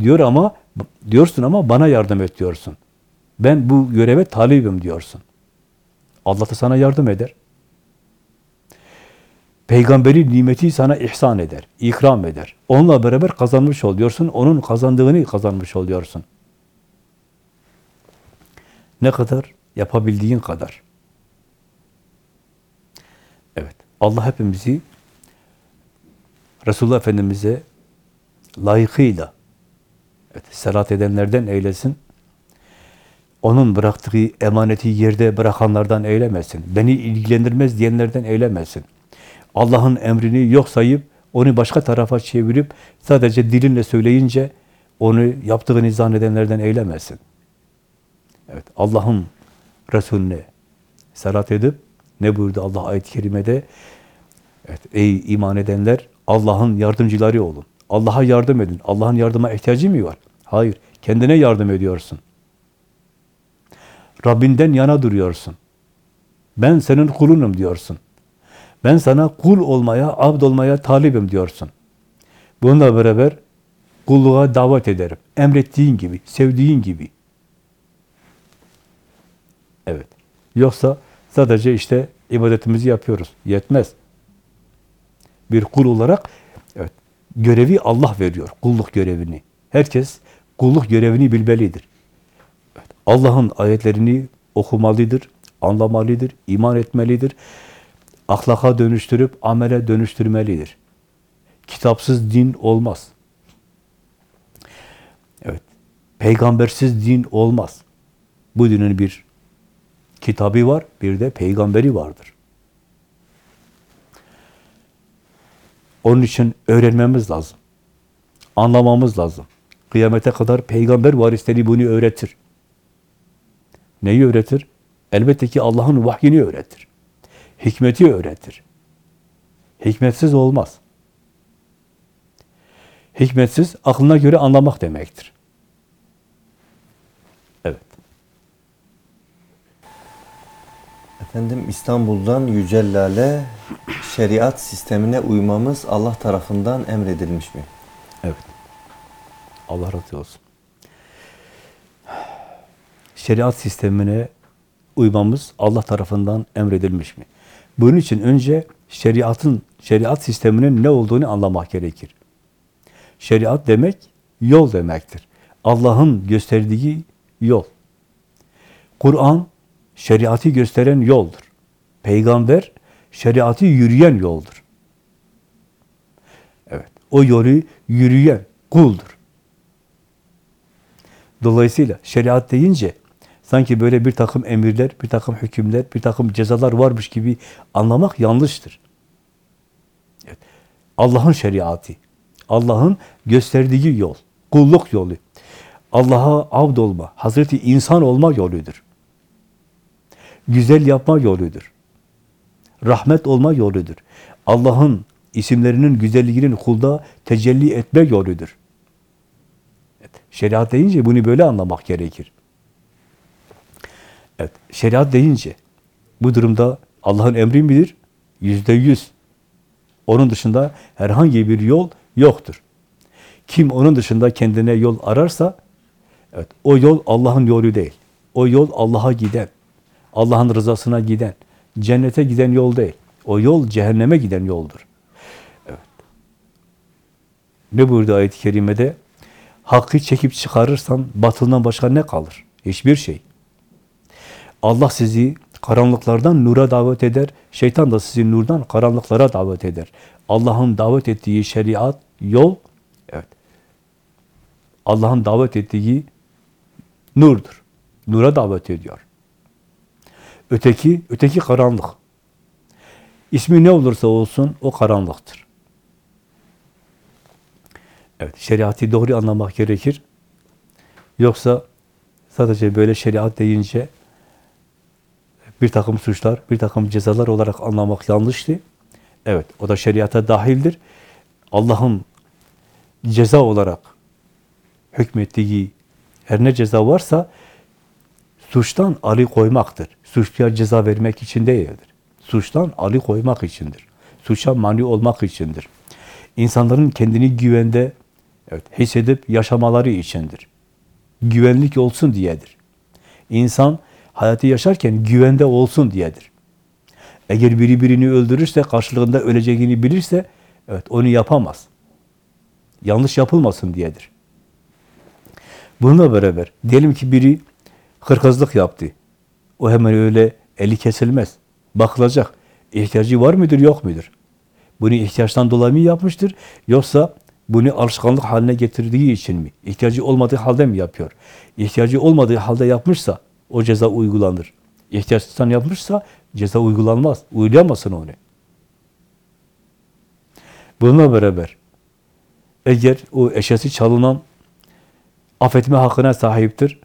diyor ama diyorsun ama bana yardım et diyorsun. Ben bu göreve talibim diyorsun. Allah da sana yardım eder. Peygamberi nimeti sana ihsan eder, ikram eder. Onunla beraber kazanmış oluyorsun, onun kazandığını kazanmış oluyorsun. Ne kadar? Yapabildiğin kadar. Evet, Allah hepimizi Resulullah Efendimiz'e layıkıyla evet, selat edenlerden eylesin. Onun bıraktığı emaneti yerde bırakanlardan eylemesin. Beni ilgilendirmez diyenlerden eylemesin. Allah'ın emrini yok sayıp, onu başka tarafa çevirip, sadece dilinle söyleyince, onu yaptığını zannedenlerden eylemesin. Evet, Allah'ın Resulüne salat edip, ne buyurdu Allah ayet-i kerimede? Evet, ey iman edenler, Allah'ın yardımcıları olun. Allah'a yardım edin. Allah'ın yardıma ihtiyacı mı var? Hayır, kendine yardım ediyorsun. Rabbinden yana duruyorsun. Ben senin kulunum diyorsun. Ben sana kul olmaya, abd olmaya talibim diyorsun. Bununla beraber kulluğa davet ederim. Emrettiğin gibi, sevdiğin gibi. Evet. Yoksa sadece işte ibadetimizi yapıyoruz. Yetmez. Bir kul olarak evet, görevi Allah veriyor. Kulluk görevini. Herkes kulluk görevini bilmelidir. Allah'ın ayetlerini okumalıdır, anlamalıdır, iman etmelidir ahlaka dönüştürüp amele dönüştürmelidir. Kitapsız din olmaz. Evet. Peygambersiz din olmaz. Bu dinin bir kitabı var, bir de peygamberi vardır. Onun için öğrenmemiz lazım. Anlamamız lazım. Kıyamete kadar peygamber varisleri bunu öğretir. Neyi öğretir? Elbette ki Allah'ın vahyini öğretir. Hikmeti öğretir. Hikmetsiz olmaz. Hikmetsiz, aklına göre anlamak demektir. Evet. Efendim İstanbul'dan Yücel Lale, şeriat sistemine uymamız Allah tarafından emredilmiş mi? Evet. Allah razı olsun. Şeriat sistemine uymamız Allah tarafından emredilmiş mi? Bunun için önce şeriatın, şeriat sisteminin ne olduğunu anlamak gerekir. Şeriat demek yol demektir. Allah'ın gösterdiği yol. Kur'an şeriatı gösteren yoldur. Peygamber şeriatı yürüyen yoldur. Evet, o yolu yürüyen kuldur. Dolayısıyla şeriat deyince sanki böyle bir takım emirler, bir takım hükümler, bir takım cezalar varmış gibi anlamak yanlıştır. Evet. Allah'ın şeriatı, Allah'ın gösterdiği yol, kulluk yolu, Allah'a abd olma, Hazreti insan olma yoludur. Güzel yapma yoludur. Rahmet olma yoludur. Allah'ın isimlerinin güzelliğinin kulda tecelli etme yoludur. Şeriat deyince bunu böyle anlamak gerekir. Evet, şeriat deyince bu durumda Allah'ın emri midir? Yüzde yüz. Onun dışında herhangi bir yol yoktur. Kim onun dışında kendine yol ararsa, evet, o yol Allah'ın yolu değil. O yol Allah'a giden, Allah'ın rızasına giden, cennete giden yol değil. O yol cehenneme giden yoldur. Evet. Ne buyurdu ayet-i kerimede? Hakkı çekip çıkarırsan batıldan başka ne kalır? Hiçbir şey. Allah sizi karanlıklardan nura davet eder, şeytan da sizi nurdan karanlıklara davet eder. Allah'ın davet ettiği şeriat, yol, evet. Allah'ın davet ettiği nurdur. Nura davet ediyor. Öteki, öteki karanlık. İsmi ne olursa olsun o karanlıktır. Evet, şeriatı doğru anlamak gerekir. Yoksa sadece böyle şeriat deyince bir takım suçlar, bir takım cezalar olarak anlamak yanlıştı. Evet, o da şeriata dahildir. Allah'ın ceza olarak hükmettiği her ne ceza varsa suçtan ali koymaktır. Suçluya ceza vermek için değildir. Suçtan ali koymak içindir. Suça mani olmak içindir. İnsanların kendini güvende evet, hissedip yaşamaları içindir. Güvenlik olsun diyedir. İnsan hayatı yaşarken güvende olsun diyedir. Eğer biri birini öldürürse, karşılığında öleceğini bilirse, evet onu yapamaz. Yanlış yapılmasın diyedir. Bununla beraber, diyelim ki biri hırkızlık yaptı. O hemen öyle eli kesilmez. Bakılacak. İhtiyacı var mıdır, yok mudur? Bunu ihtiyaçtan dolayı mı yapmıştır? Yoksa bunu alışkanlık haline getirdiği için mi? İhtiyacı olmadığı halde mi yapıyor? İhtiyacı olmadığı halde yapmışsa o ceza uygulanır. İhtiyaçtan yapmışsa ceza uygulanmaz. Uygulayamazsın onu. Bununla beraber eğer o eşyası çalınan affetme hakkına sahiptir,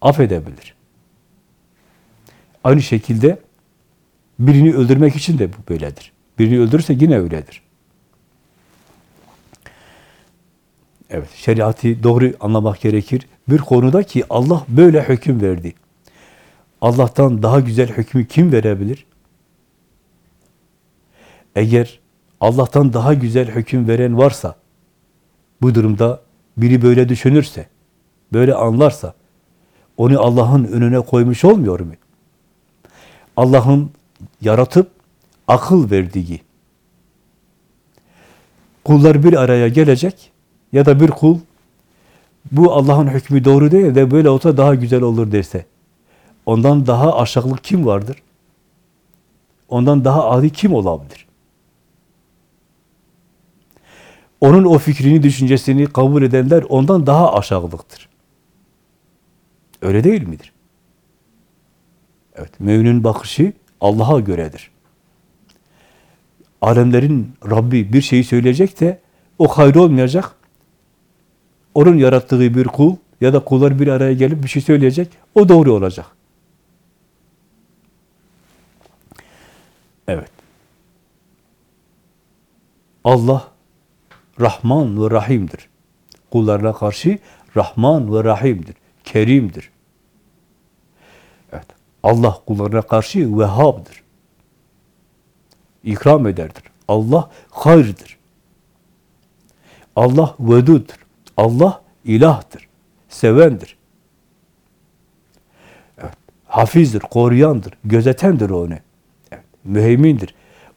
affedebilir. Aynı şekilde birini öldürmek için de bu böyledir. Birini öldürürse yine öyledir. Evet, şeriatı doğru anlamak gerekir. Bir konuda ki Allah böyle hüküm verdi. Allah'tan daha güzel hükmü kim verebilir? Eğer Allah'tan daha güzel hüküm veren varsa, bu durumda biri böyle düşünürse, böyle anlarsa, onu Allah'ın önüne koymuş olmuyor mu? Allah'ın yaratıp akıl verdiği, kullar bir araya gelecek ya da bir kul, bu Allah'ın hükmü doğru değil de böyle olsa daha güzel olur dese, ondan daha aşağılık kim vardır? Ondan daha adi kim olabilir? Onun o fikrini, düşüncesini kabul edenler ondan daha aşağılıktır. Öyle değil midir? Evet, müminin bakışı Allah'a göredir. Alemlerin Rabbi bir şeyi söyleyecek de o hayır olmayacak. Onun yarattığı bir kul ya da kullar bir araya gelip bir şey söyleyecek. O doğru olacak. Evet. Allah Rahman ve Rahim'dir. Kullarına karşı Rahman ve Rahim'dir. Kerim'dir. Evet. Allah kullarına karşı Vehhab'dır. İkram ederdir. Allah hayırdır. Allah veduddur. Allah ilahtır. Sevendir. Evet. Hafizdir, koruyandır, gözetendir onu. Evet. Müheymindir.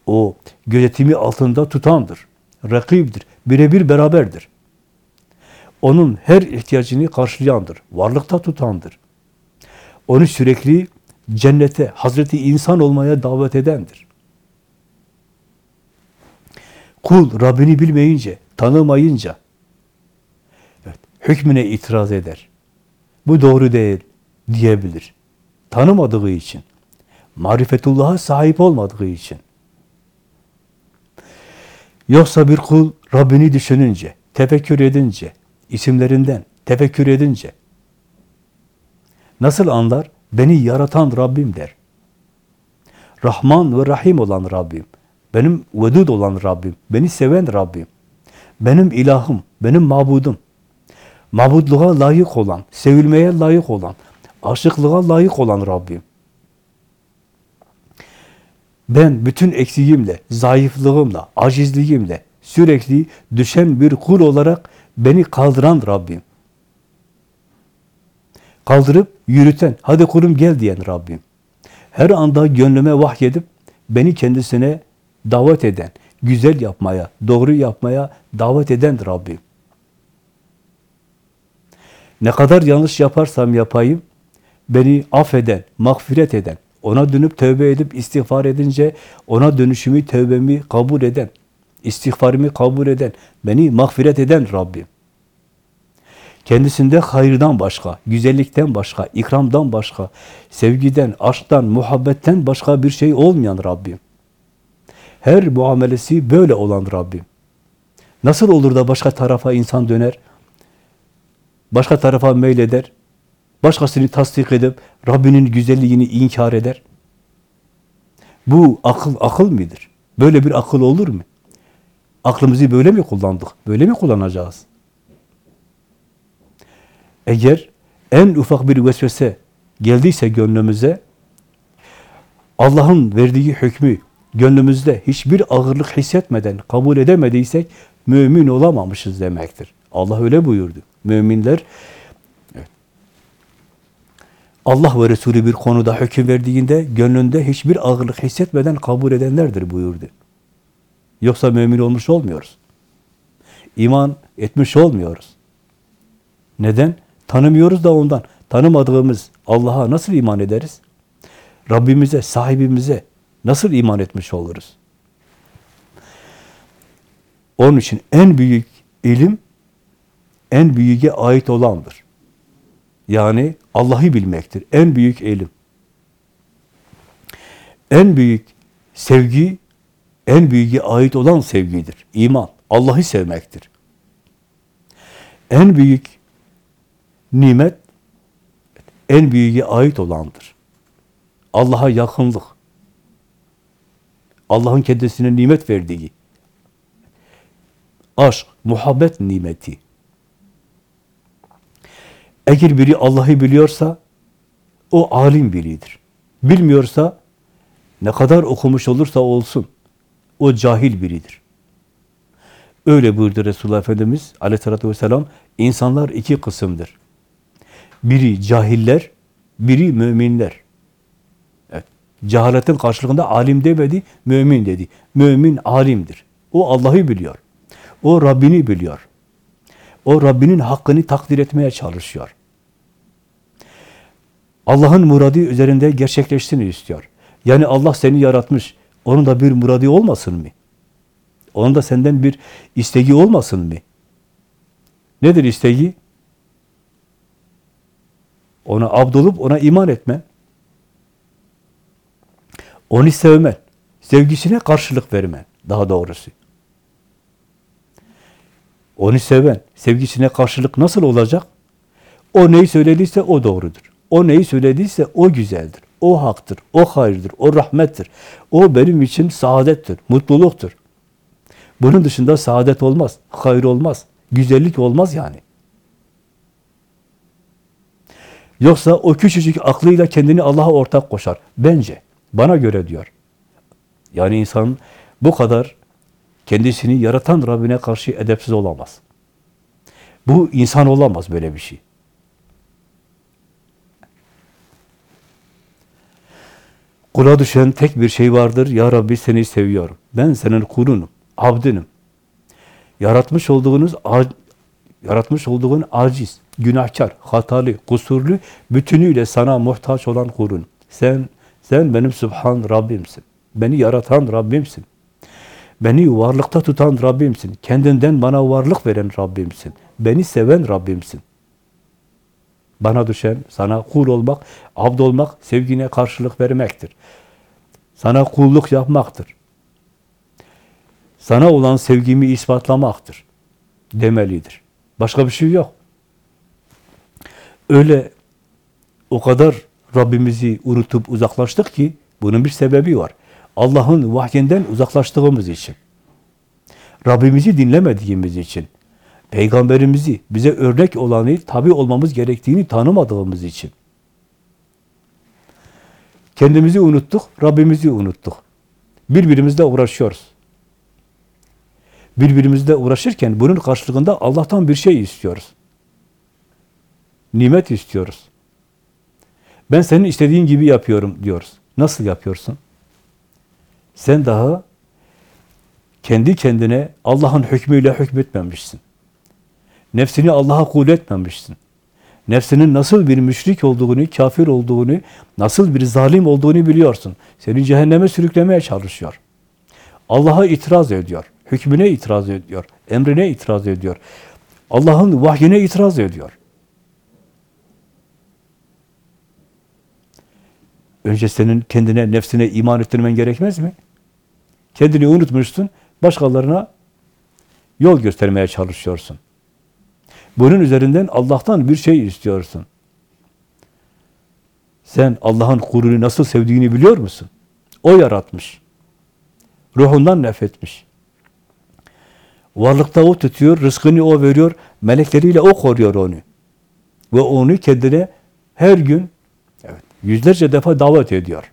O gözetimi altında tutandır. Rakibdir. Birebir beraberdir. Onun her ihtiyacını karşılayandır. Varlıkta tutandır. Onu sürekli cennete, Hazreti insan olmaya davet edendir. Kul Rabbini bilmeyince, tanımayınca hükmüne itiraz eder. Bu doğru değil diyebilir. Tanımadığı için, marifetullah'a sahip olmadığı için. Yoksa bir kul Rabbini düşününce, tefekkür edince, isimlerinden tefekkür edince nasıl anlar? Beni yaratan Rabbim der. Rahman ve Rahim olan Rabbim. Benim vedud olan Rabbim. Beni seven Rabbim. Benim ilahım, benim mabudum. Mabudluğa layık olan, sevilmeye layık olan, aşıklığa layık olan Rabbim. Ben bütün eksiğimle, zayıflığımla, acizliğimle sürekli düşen bir kul olarak beni kaldıran Rabbim. Kaldırıp yürüten, hadi kulum gel diyen Rabbim. Her anda gönlüme vahyedip beni kendisine davet eden, güzel yapmaya, doğru yapmaya davet eden Rabbim. Ne kadar yanlış yaparsam yapayım, beni affeden, mağfiret eden, ona dönüp tövbe edip istiğfar edince ona dönüşümü, tövbemi kabul eden, istiğfarımı kabul eden, beni mağfiret eden Rabbim. Kendisinde hayırdan başka, güzellikten başka, ikramdan başka, sevgiden, aşktan, muhabbetten başka bir şey olmayan Rabbim. Her muamelesi böyle olan Rabbim. Nasıl olur da başka tarafa insan döner? Başka tarafa meyleder? Başkasını tasdik edip Rabbinin güzelliğini inkar eder? Bu akıl akıl midir? Böyle bir akıl olur mu? Aklımızı böyle mi kullandık? Böyle mi kullanacağız? Eğer en ufak bir vesvese geldiyse gönlümüze, Allah'ın verdiği hükmü gönlümüzde hiçbir ağırlık hissetmeden kabul edemediysek, mümin olamamışız demektir. Allah öyle buyurdu. Müminler, Allah ve Resulü bir konuda hüküm verdiğinde, gönlünde hiçbir ağırlık hissetmeden kabul edenlerdir buyurdu. Yoksa mümin olmuş olmuyoruz. İman etmiş olmuyoruz. Neden? Tanımıyoruz da ondan. Tanımadığımız Allah'a nasıl iman ederiz? Rabbimize, sahibimize nasıl iman etmiş oluruz? Onun için en büyük ilim, en büyüğe ait olandır. Yani Allah'ı bilmektir. En büyük ilim. En büyük sevgi, en büyüğe ait olan sevgidir. İman, Allah'ı sevmektir. En büyük nimet en büyüğe ait olandır. Allah'a yakınlık. Allah'ın kendisine nimet verdiği. Aşk, muhabbet nimeti. Eğer biri Allah'ı biliyorsa o alim biridir. Bilmiyorsa ne kadar okumuş olursa olsun o cahil biridir. Öyle buyurdu Resulullah Efendimiz aleyhissalatü vesselam insanlar iki kısımdır. Biri cahiller, biri müminler. Evet. Cehaletin karşılığında alim demedi, mümin dedi. Mümin alimdir. O Allah'ı biliyor. O Rabbini biliyor. O Rabbinin hakkını takdir etmeye çalışıyor. Allah'ın muradı üzerinde gerçekleşsin istiyor. Yani Allah seni yaratmış. Onun da bir muradı olmasın mı? Onun da senden bir isteği olmasın mı? Nedir isteği? Ona abdolup ona iman etmen. Onu sevmen. Sevgisine karşılık vermen. Daha doğrusu. Onu seven, sevgisine karşılık nasıl olacak? O neyi söylediyse o doğrudur. O neyi söylediyse o güzeldir. O haktır, o hayırdır, o rahmettir. O benim için saadettir, mutluluktur. Bunun dışında saadet olmaz, hayır olmaz, güzellik olmaz yani. Yoksa o küçücük aklıyla kendini Allah'a ortak koşar. Bence, bana göre diyor. Yani insan bu kadar kendisini yaratan Rabbine karşı edepsiz olamaz. Bu insan olamaz böyle bir şey. Kula düşen tek bir şey vardır. Ya Rabbi seni seviyorum. Ben senin kulunum, abdinim. Yaratmış olduğunuz yaratmış olduğun aciz, günahkar, hatalı, kusurlu, bütünüyle sana muhtaç olan kulun. Sen sen benim Sübhan Rabbimsin. Beni yaratan Rabbimsin. Beni varlıkta tutan Rabbimsin. Kendinden bana varlık veren Rabbimsin. Beni seven Rabbimsin. Bana düşen sana kul olmak, abd olmak, sevgine karşılık vermektir. Sana kulluk yapmaktır. Sana olan sevgimi ispatlamaktır demelidir. Başka bir şey yok. Öyle o kadar Rabbimizi unutup uzaklaştık ki bunun bir sebebi var. Allah'ın vahyinden uzaklaştığımız için. Rabbimizi dinlemediğimiz için. Peygamberimizi, bize örnek olanı, tabi olmamız gerektiğini tanımadığımız için. Kendimizi unuttuk, Rabbimizi unuttuk. Birbirimizle uğraşıyoruz. Birbirimizle uğraşırken bunun karşılığında Allah'tan bir şey istiyoruz. Nimet istiyoruz. Ben senin istediğin gibi yapıyorum diyoruz. Nasıl yapıyorsun? Sen daha kendi kendine Allah'ın hükmüyle hükmetmemişsin. Nefsini Allah'a kul etmemişsin. Nefsinin nasıl bir müşrik olduğunu, kafir olduğunu, nasıl bir zalim olduğunu biliyorsun. Seni cehenneme sürüklemeye çalışıyor. Allah'a itiraz ediyor. Hükmüne itiraz ediyor. Emrine itiraz ediyor. Allah'ın vahyine itiraz ediyor. Önce senin kendine, nefsine iman ettirmen gerekmez mi? Kendini unutmuşsun, başkalarına yol göstermeye çalışıyorsun. Bunun üzerinden Allah'tan bir şey istiyorsun. Sen Allah'ın kulunu nasıl sevdiğini biliyor musun? O yaratmış. Ruhundan nefretmiş. Varlıkta o tutuyor, rızkını o veriyor, melekleriyle o koruyor onu. Ve onu kendine her gün yüzlerce defa davet ediyor.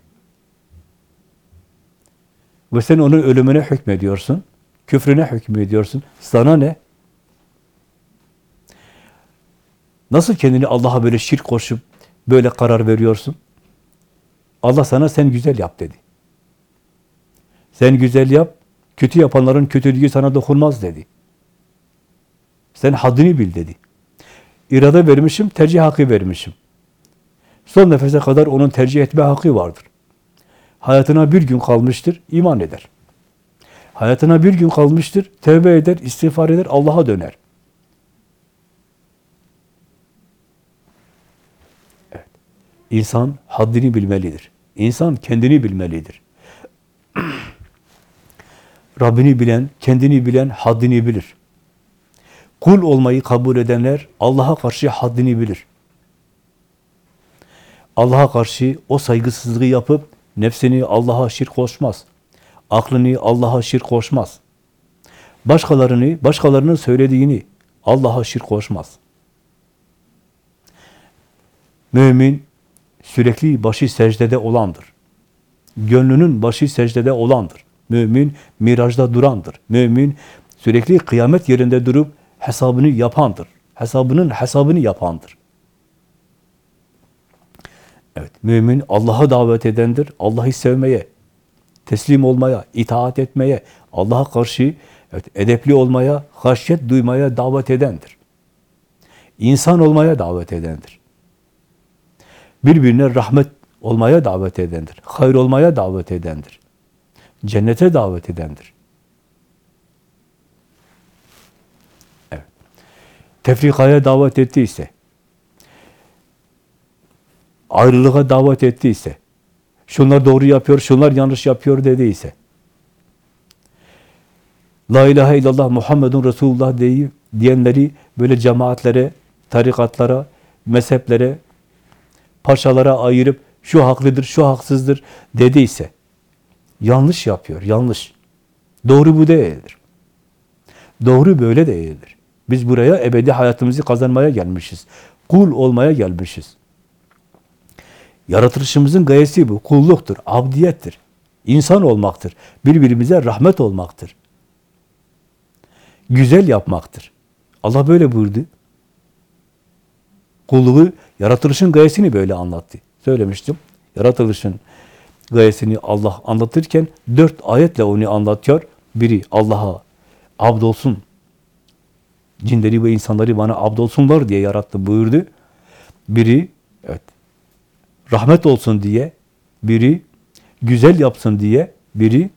Ve sen onun ölümüne hükmediyorsun, küfrüne hükmediyorsun. Sana ne? Nasıl kendini Allah'a böyle şirk koşup böyle karar veriyorsun? Allah sana sen güzel yap dedi. Sen güzel yap, kötü yapanların kötülüğü sana dokunmaz dedi. Sen haddini bil dedi. İrade vermişim, tercih hakkı vermişim. Son nefese kadar onun tercih etme hakkı vardır. Hayatına bir gün kalmıştır, iman eder. Hayatına bir gün kalmıştır, tövbe eder, istiğfar eder, Allah'a döner. Evet. İnsan haddini bilmelidir. İnsan kendini bilmelidir. Rabbini bilen, kendini bilen haddini bilir. Kul olmayı kabul edenler Allah'a karşı haddini bilir. Allah'a karşı o saygısızlığı yapıp nefsini Allah'a şirk koşmaz. Aklını Allah'a şirk koşmaz. Başkalarını, başkalarının söylediğini Allah'a şirk koşmaz. Mümin sürekli başı secdede olandır. Gönlünün başı secdede olandır. Mümin mirajda durandır. Mümin sürekli kıyamet yerinde durup hesabını yapandır. Hesabının hesabını yapandır. Evet, mümin Allah'a davet edendir. Allah'ı sevmeye, teslim olmaya, itaat etmeye, Allah'a karşı evet, edepli olmaya, haşyet duymaya davet edendir. İnsan olmaya davet edendir. Birbirine rahmet olmaya davet edendir. Hayır olmaya davet edendir. Cennete davet edendir. Evet. Tefrikaya davet ettiyse, ayrılığa davet ettiyse, şunlar doğru yapıyor, şunlar yanlış yapıyor dediyse, La ilahe illallah Muhammedun Resulullah deyip diyenleri böyle cemaatlere, tarikatlara, mezheplere, parçalara ayırıp şu haklıdır, şu haksızdır dediyse yanlış yapıyor, yanlış. Doğru bu değildir. Doğru böyle değildir. Biz buraya ebedi hayatımızı kazanmaya gelmişiz. Kul olmaya gelmişiz. Yaratılışımızın gayesi bu. Kulluktur, abdiyettir. İnsan olmaktır. Birbirimize rahmet olmaktır. Güzel yapmaktır. Allah böyle buyurdu. Kulluğu, yaratılışın gayesini böyle anlattı. Söylemiştim. Yaratılışın gayesini Allah anlatırken dört ayetle onu anlatıyor. Biri Allah'a abd olsun. Cinleri ve insanları bana abd olsunlar diye yarattı buyurdu. Biri rahmet olsun diye Biri güzel yapsın diye, biri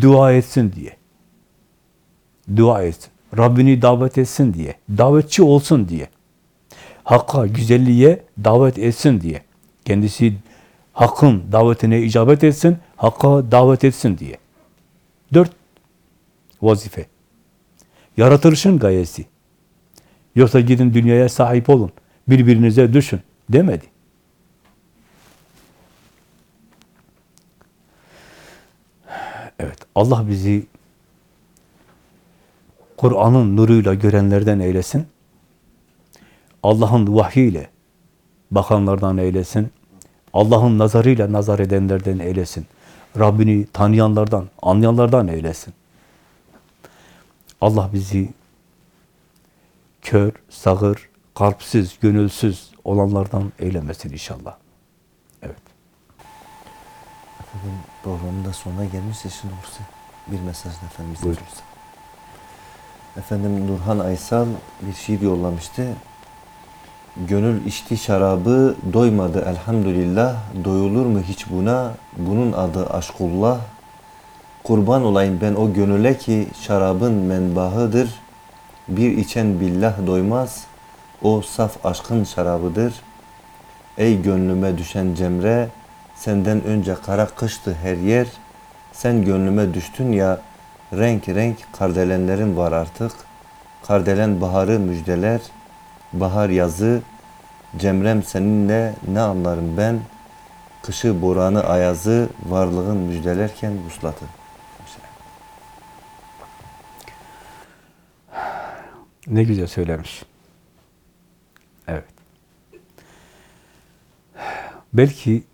dua etsin diye. Dua etsin. Rabbini davet etsin diye. Davetçi olsun diye. Hakka, güzelliğe davet etsin diye. Kendisi hakkın davetine icabet etsin, hakka davet etsin diye. Dört vazife. Yaratılışın gayesi. Yoksa gidin dünyaya sahip olun, birbirinize düşün demedi. Evet, Allah bizi Kur'an'ın nuruyla görenlerden eylesin. Allah'ın vahyiyle bakanlardan eylesin. Allah'ın nazarıyla nazar edenlerden eylesin. Rabbini tanıyanlardan, anlayanlardan eylesin. Allah bizi kör, sağır, kalpsiz, gönülsüz olanlardan eylemesin inşallah. Efendim programın da sonuna gelmişse şimdi olursa bir mesaj da Efendimiz Buyurun. olursa. Efendim Nurhan Aysal bir şiir yollamıştı. Gönül içti şarabı doymadı elhamdülillah. Doyulur mu hiç buna? Bunun adı aşkullah. Kurban olayım ben o gönüle ki şarabın menbahıdır. Bir içen billah doymaz. O saf aşkın şarabıdır. Ey gönlüme düşen cemre, senden önce kara kıştı her yer. Sen gönlüme düştün ya, renk renk kardelenlerim var artık. Kardelen baharı müjdeler, bahar yazı, cemrem seninle ne anlarım ben? Kışı boranı ayazı, varlığın müjdelerken vuslatı. Ne güzel söylemiş. Evet. Belki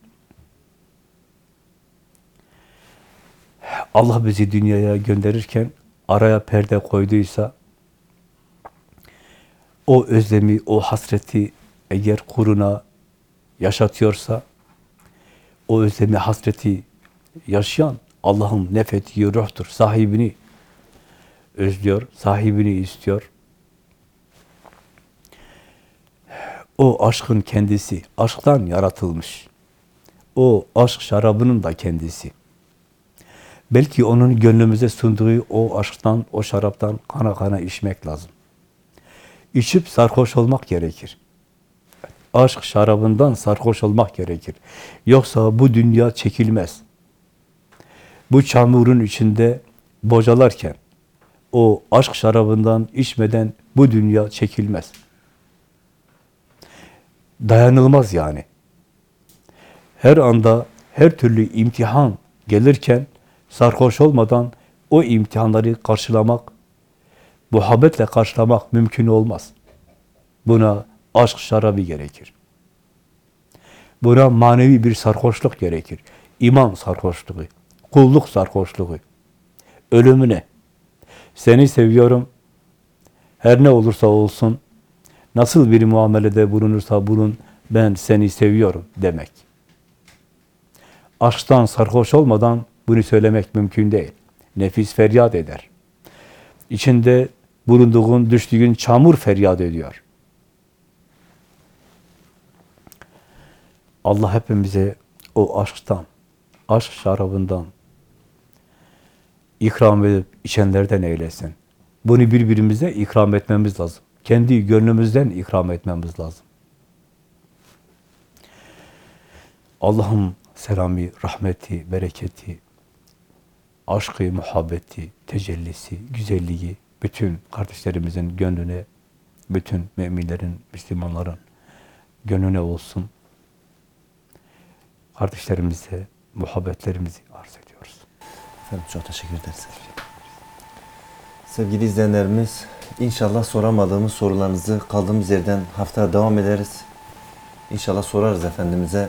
Allah bizi dünyaya gönderirken araya perde koyduysa o özlemi, o hasreti eğer kuruna yaşatıyorsa o özlemi, hasreti yaşayan Allah'ın nefettiği ruhtur. Sahibini özlüyor, sahibini istiyor. O aşkın kendisi, aşktan yaratılmış. O aşk şarabının da kendisi. Belki onun gönlümüze sunduğu o aşktan, o şaraptan kana kana içmek lazım. İçip sarhoş olmak gerekir. Aşk şarabından sarhoş olmak gerekir. Yoksa bu dünya çekilmez. Bu çamurun içinde bocalarken, o aşk şarabından içmeden bu dünya çekilmez. Dayanılmaz yani. Her anda her türlü imtihan gelirken sarhoş olmadan o imtihanları karşılamak, muhabbetle karşılamak mümkün olmaz. Buna aşk şarabı gerekir. Buna manevi bir sarhoşluk gerekir. İman sarhoşluğu, kulluk sarhoşluğu, ölümüne. Seni seviyorum, her ne olursa olsun, nasıl bir muamelede bulunursa bulun, ben seni seviyorum demek. Aşktan sarhoş olmadan bunu söylemek mümkün değil. Nefis feryat eder. İçinde bulunduğun, düştüğün çamur feryat ediyor. Allah hepimize o aşktan, aşk şarabından ikram edip içenlerden eylesin. Bunu birbirimize ikram etmemiz lazım. Kendi gönlümüzden ikram etmemiz lazım. Allah'ın selamı, rahmeti, bereketi, aşkı, muhabbeti, tecellisi, güzelliği bütün kardeşlerimizin gönlüne, bütün müminlerin, Müslümanların gönlüne olsun. Kardeşlerimize muhabbetlerimizi arz ediyoruz. Efendim çok teşekkür ederiz. Sevgili izleyenlerimiz, inşallah soramadığımız sorularınızı kaldığımız yerden haftaya devam ederiz. İnşallah sorarız Efendimiz'e.